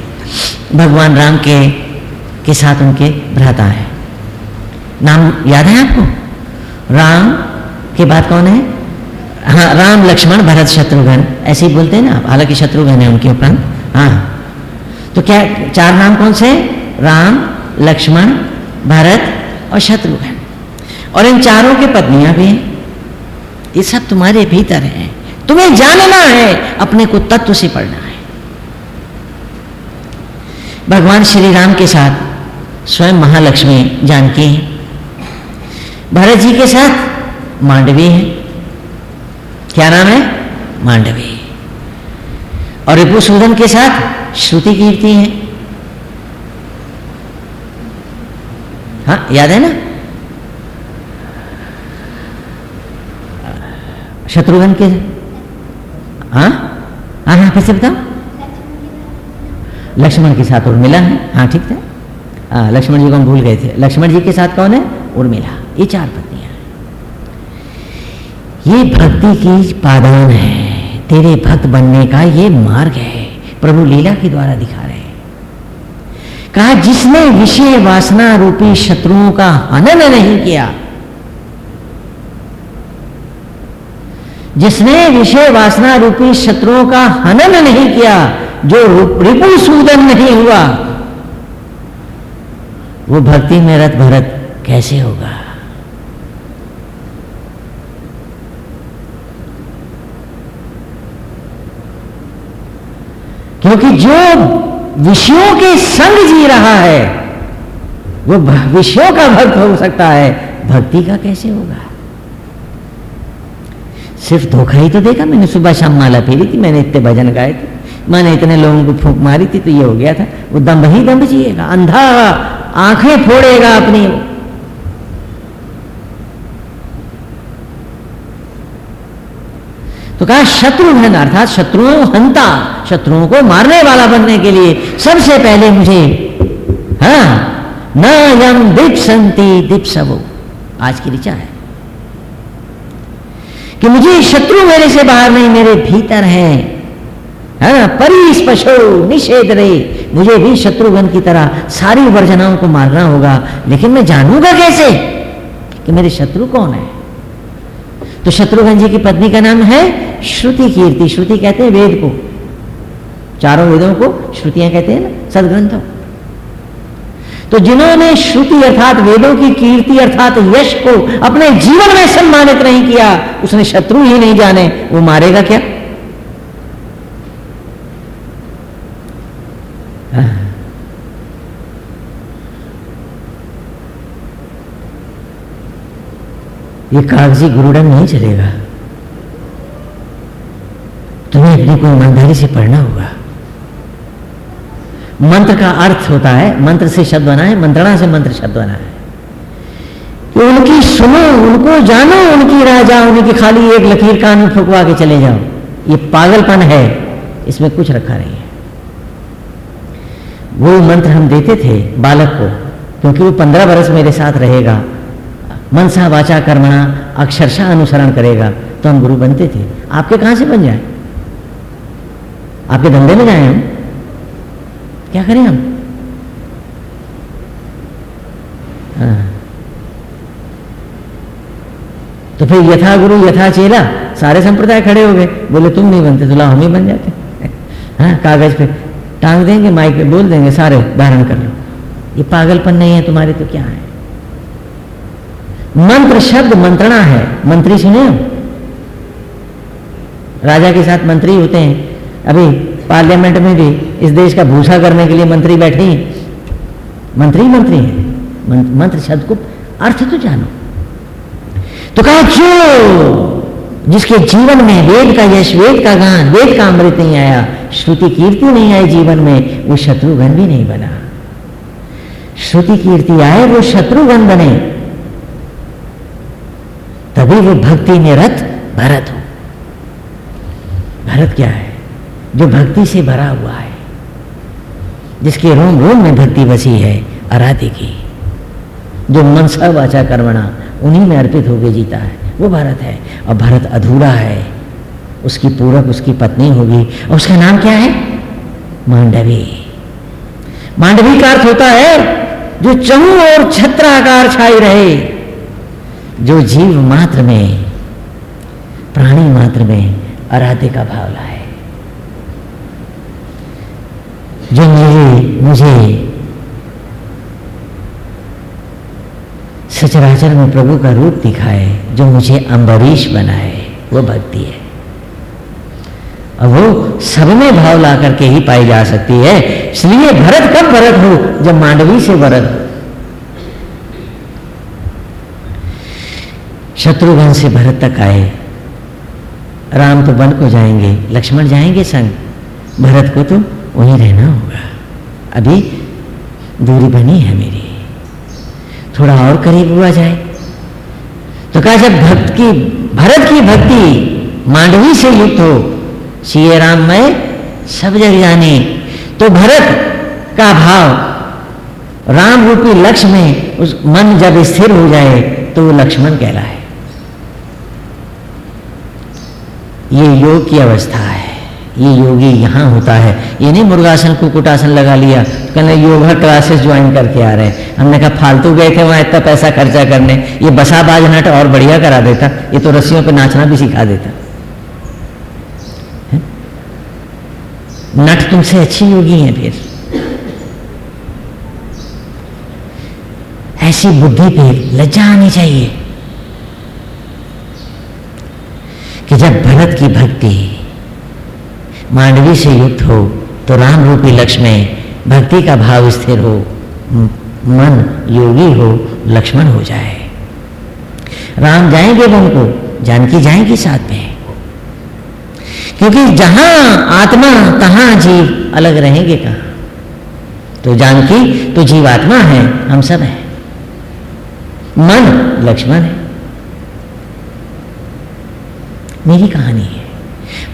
भगवान राम के के साथ उनके भ्राता है। नाम याद है आपको? राम के बाद कौन है? हाँ राम, लक्ष्मण, भरत, शत्रुघ्न, ऐसे ही बोलते हैं ना आप, हालाँकि शत्रुघ्न है उनके उपरांत। हाँ। तो क्या, चार नाम कौन से राम लक्ष्मण, भरत और शत्रुघ्न। और इन चारों की पत्नियाँ भी हैं। ये सब तुम्हारे भीतर हैं। तुम्हें जानना है, अपने को तत्व से पढ़ना है। भगवान श्री राम के साथ स्वयं महालक्ष्मी जानकी हैं। भरत जी के साथ मांडवी है। क्या नाम है? मांडवी। और रिपुसूदन के साथ श्रुति कीर्ति है। हाँ याद है ना? शत्रुघ्न के हाँ? हाँ हाँ फिर से बताओ। लक्ष्मण के साथ उर्मिला है। हाँ ठीक था। हाँ लक्ष्मण जी को हम भूल गए थे। लक्ष्मण जी के साथ कौन है? उर्मिला ये चार पत्नियाँ हैं। ये भक्ति की पादान है। तेरे भक्त बनने का ये मार्ग है। प्रभु लीला के द्वारा दिखा हैं कहा, जिसने विषय वासना रूपी शत्रुओं का हनन नहीं किया, जिसने विषय वासना रूपी शत्रुओं का हनन नहीं किया, जो रिपु सूदन नहीं हुआ, वो भक्ति में रथ भरत कैसे होगा? क्योंकि जो विषयों के संग जी रहा है, वो विषयों का भक्त हो सकता है। भक्ति का कैसे होगा? सिर्फ़ धोखा ही तो देखा मैंने, सुबह शाम माला फेरी थी, मैंने इतने भजन गाए थे। मैंने इतने लोगों को फूक मारी थी तो ये हो गया था। वो दम्भ ही दम्भ जिएगा, अंधा आँखें फोड़ेगा अपनी। तो कहा, शत्रुघ्न अर्थात शत्रुओं हंता, शत्रुओं को मारने वाला बनने के लिए सबसे पहले मुझे हाँ न यम दीप संति दीप सबो आज की ऋचा है। कि मुझे शत्रु मेरे से बाहर नहीं, मेरे भीतर है। है, परिस्पशो, निषेध रे। मुझे भी शत्रुघ्न की तरह सारी वर्जनाओं को मारना होगा, लेकिन मैं जानूँगा कैसे कि मेरे शत्रु कौन है? तो शत्रुघ्न जी की पत्नी का नाम है श्रुति कीर्ति। श्रुति कहते हैं वेद को। चारों वेदों को श्रुतियाँ कहते हैं ना, सदग्रंथों। तो जिन्होंने श्रुति अर्थात वेदों की कीर्ति अर्थात यश को अपने जीवन में सम्मानित नहीं किया, उसने शत्रु ही नहीं जाने, वो मारेगा क्या? ये कागज़ी गुरुडन नहीं चलेगा। तुम्हें अपनी को ईमानदारी से पढ़ना होगा। मंत्र का अर्थ होता है, मंत्र से शब्द बना है, मंत्रणा से मंत्र शब्द बना है। उनकी सुनो, उनको जानो, उनकी राजा उनकी खाली एक लकीर कान में फुकवा के चले जाओ। ये पागलपन है, इसमें कुछ रखा नहीं है। वो मंत्र हम देते थे बालक को, क्योंकि वो पंद्रह बरस मेरे साथ रहेगा। मनसा वाचा कर्मणा अक्षरशा अनुसरण करेगा तो हम गुरु बनते थे। आपके कहाँ से बन जाए? आपके धंधे में जाए हम? क्या करें हम? हाँ। तो फिर यथा गुरु, यथा चेला, सारे संप्रदाय खड़े हो गए। बोले, तुम नहीं बनते तो हम ही बन जाते। हाँ कागज़ पे टांग देंगे, माइक पे बोल देंगे, सारे धारण कर लो। ये पागलपन नहीं है तुम्हारे तो क्या है? मंत्र शब्द मंत्रणा है। मंत्री सुने राजा के साथ मंत्री होते हैं। अभी पार्लियामेंट में भी इस देश का भूसा करने के लिए मंत्री बैठे हैं। मंत्री मंत्री हैं। मंत्र शब्द को अर्थ तो जानो। तो कहा जो जिसके जीवन में वेद का यश, वेद का गान, वेद का अमृत नहीं आया, श्रुति कीर्ति नहीं आई जीवन में, वो शत्रुघ्न भी नहीं बना। श्रुति कीर्ति आए, वो शत्रुघ्न बने। तभी वो भक्ति रथ भरत हो। भरत क्या है? जो भक्ति से भरा हुआ है। जिसके रोम रोम में भक्ति बसी है, आराध्य की। जो मनसा वाचा कर्मणा उन्हीं में अर्पित होकर जीता है। वो भारत है। और भारत अधूरा है। उसकी पूरक, उसकी पत्नी होगी। और उसका नाम क्या है? मांडवी। मांडवी का अर्थ होता है, जो चहु और छत्राकार छाई रहे। जो जीव मात्र में, प्राणी मात्र में आराध्य का भाव लाए जो मुझे मुझे सचराचर में प्रभु का रूप दिखाए, जो मुझे अम्बरीश बनाए, वो भक्ति है। और वो सब में भाव ला करके ही पाई जा सकती है। इसलिए भरत कब भरत हो, जब मांडवी से भरत हो। शत्रुघ्न से भरत तक आए। राम तो वन को जाएँगे, लक्ष्मण जाएँगे संग। भरत को तो वहीं रहना होगा। अभी दूरी बनी है मेरी। थोड़ा और करीब हुआ जाए। तो कहा, जब भक्त की, भरत की भक्ति मांडवी से युक्त हो, सीए राम मैं, सब जग जाने। तो भरत का भाव, राम रूपी लक्ष्य में उस मन जब स्थिर हो जाए तो वो लक्ष्मण कहलाए। ये योग की अवस्था है। ये योगी यहाँ होता है। ये नहीं मुर्गासन, कुकुटासन लगा लिया। कहने, योगा क्लासेस ज्वाइन करके आ रहे हैं। हमने कहा, फालतू गए थे वहाँ, इतना पैसा खर्चा करने। ये बसाबाज नट और बढ़िया करा देता। ये तो रस्सियों पे नाचना भी सिखा देता। नट तुमसे अच्छी योगी है फिर। ऐसी बुद्धि पे लज्जा आनी चाहिए। कि जब भरत की भक्ति मांडवी से युक्त हो तो राम रूपी लक्ष्य में भक्ति का भाव स्थिर हो मन योगी हो, लक्ष्मण हो जाए। राम जाएँगे वन को जानकी जाएँगी साथ में। क्योंकि जहाँ आत्मा, तहां जीव अलग रहेंगे कहा। तो जानकी तो जीवात्मा है, हम सब हैं। मन, लक्ष्मण है। मेरी कहानी है।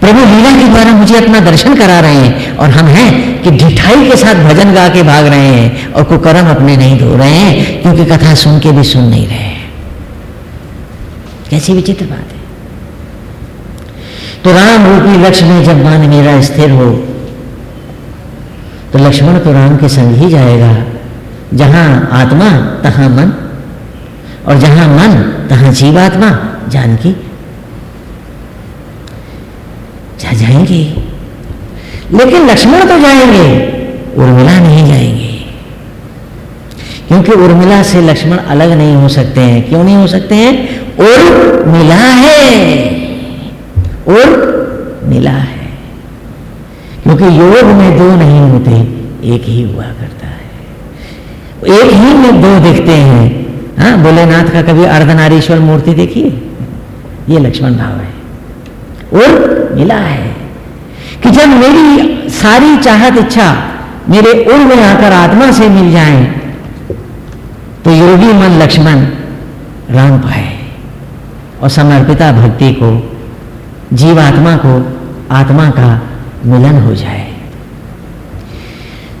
प्रभु लीला के द्वारा मुझे अपना दर्शन करा रहे हैं और हम हैं कि ढिठाई के साथ भजन गा के भाग रहे हैं और कुकर्म अपने नहीं धो रहे हैं, क्योंकि कथा सुन के भी सुन नहीं रहे कैसी विचित्र बात है। तो राम रूपी लक्ष्य में जब मान मेरा स्थिर हो तो लक्ष्मण तो राम के संग ही जाएगा। जहाँ आत्मा, तहां मन, और जहाँ मन, तहां जीवात्मा, जानकी जा जाएँगे। लेकिन लक्ष्मण तो जाएँगे, उर्मिला नहीं जाएँगे। क्योंकि उर्मिला से लक्ष्मण अलग नहीं हो सकते हैं। क्यों नहीं हो सकते हैं? उर्मिला है। उर मिला है। क्योंकि योग में दो नहीं होते, एक ही हुआ करता है। एक ही में दो दिखते हैं। हाँ भोलेनाथ का कभी अर्धनारीश्वर मूर्ति देखिए ये लक्ष्मण भाव है। उर मिला है कि जब मेरी सारी चाहत इच्छा मेरे उर में आकर आत्मा से मिल जाए तो योगी मन लक्ष्मण राम पाए और समर्पिता भक्ति को, जीवात्मा को, आत्मा का मिलन हो जाए।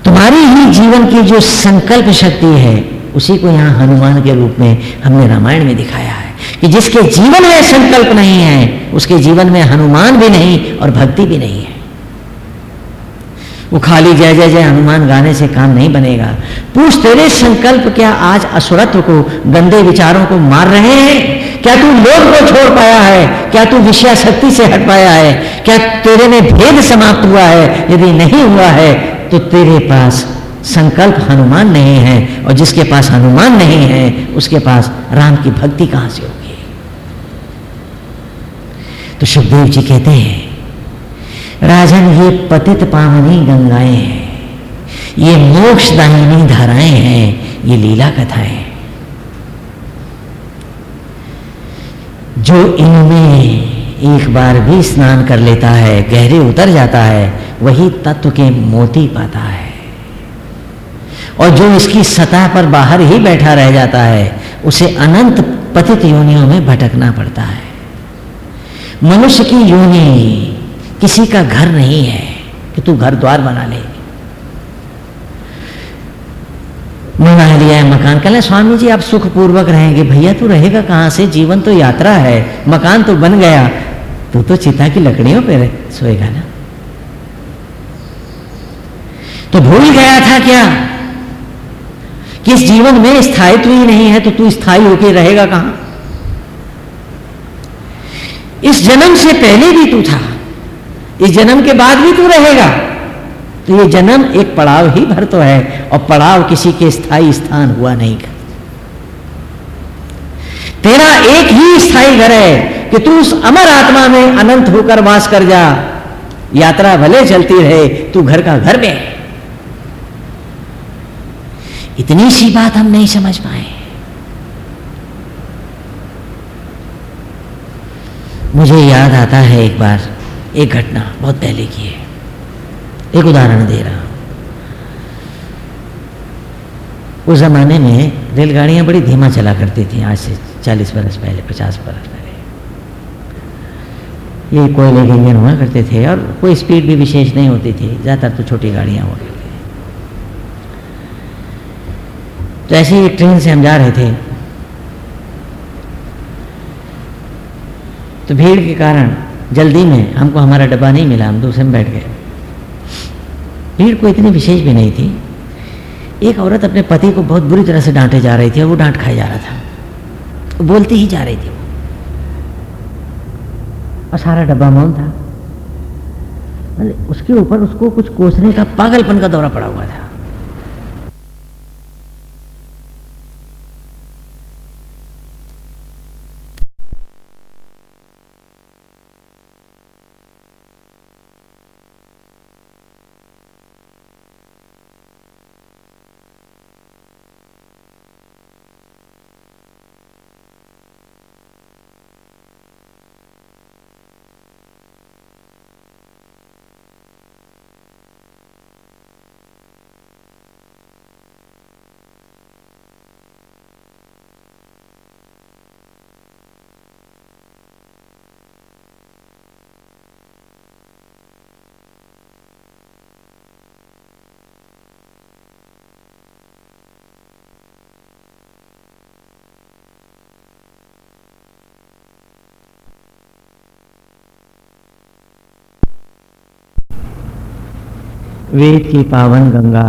तुम्हारी ही जीवन की जो संकल्प शक्ति है, उसी को यहाँ हनुमान के रूप में हमने रामायण में दिखाया है। कि जिसके जीवन में संकल्प नहीं है, उसके जीवन में हनुमान भी नहीं और भक्ति भी नहीं है। वो खाली जय जय जय हनुमान गाने से काम नहीं बनेगा। पूछ तेरे संकल्प क्या आज असुरत्व को, गंदे विचारों को मार रहे हैं? क्या तू लोभ को छोड़ पाया है? क्या तू विषया शक्ति से हट पाया है? क्या तेरे में भेद समाप्त हुआ है? यदि नहीं हुआ है तो तेरे पास संकल्प हनुमान नहीं है और जिसके पास हनुमान नहीं है, उसके पास राम की भक्ति कहाँ से होगी? तो सुखदेव जी कहते हैं, राजन, ये पतित पावनी गंगाएँ हैं। ये मोक्ष दाहिनी धाराएँ हैं, ये लीला कथाएँ जो इनमें एक बार भी स्नान कर लेता है, गहरे उतर जाता है, वही तत्व के मोती पाता है। और जो इसकी सतह पर बाहर ही बैठा रह जाता है, उसे अनंत पतित योनियों में भटकना पड़ता है। मनुष्य की योनि किसी का घर नहीं है कि तू घर द्वार बना ले। बना लिया है मकान। कहले, स्वामी जी, आप सुखपूर्वक रहेंगे। भैया, तू रहेगा कहाँ से? जीवन तो यात्रा है। मकान तो बन गया। तू तो चिता की लकड़ियों पर सोएगा ना? तो भूल गया था क्या? कि इस जीवन में स्थायित्व ही नहीं है तो तू स्थायी होकर रहेगा कहाँ? इस जन्म से पहले भी तू था। इस जन्म के बाद भी तू रहेगा। तो ये जन्म एक पड़ाव ही भर तो है, और पड़ाव किसी के स्थायी स्थान हुआ नहीं तेरा एक ही स्थायी घर है कि तू उस अमर आत्मा में अनंत होकर वास कर जा। यात्रा भले चलती रहे, तू घर का घर में इतनी सी बात हम नहीं समझ पाए। मुझे याद आता है एक बार, एक घटना बहुत पहले की है। एक उदाहरण दे रहा हूँ। उस जमाने में रेलगाड़ियाँ बड़ी धीमा चला करती थी, आज से चालीस बरस पहले, पचास बरस पहले। ये कोयले के इंजन हुआ करते थे और कोई स्पीड भी विशेष नहीं होती थी, ज़्यादातर तो छोटी गाड़ियाँ हुआ करती थी। तो ऐसे ही एक ट्रेन से हम जा रहे थे तो भीड़ के कारण जल्दी में हमको हमारा डब्बा नहीं मिला, हम दूसरे में बैठ गए। भीड़ को इतनी विशेष भी नहीं थी। एक औरत अपने पति को बहुत बुरी तरह से डांटे जा रही थी और वो डांट खाए जा रहा था। बोलती ही जा रही थी वो। और सारा डब्बा मौन था। मतलब उसके ऊपर उसको कुछ कोसने का पागलपन का दौरा पड़ा हुआ था। वेद की पावन गंगा।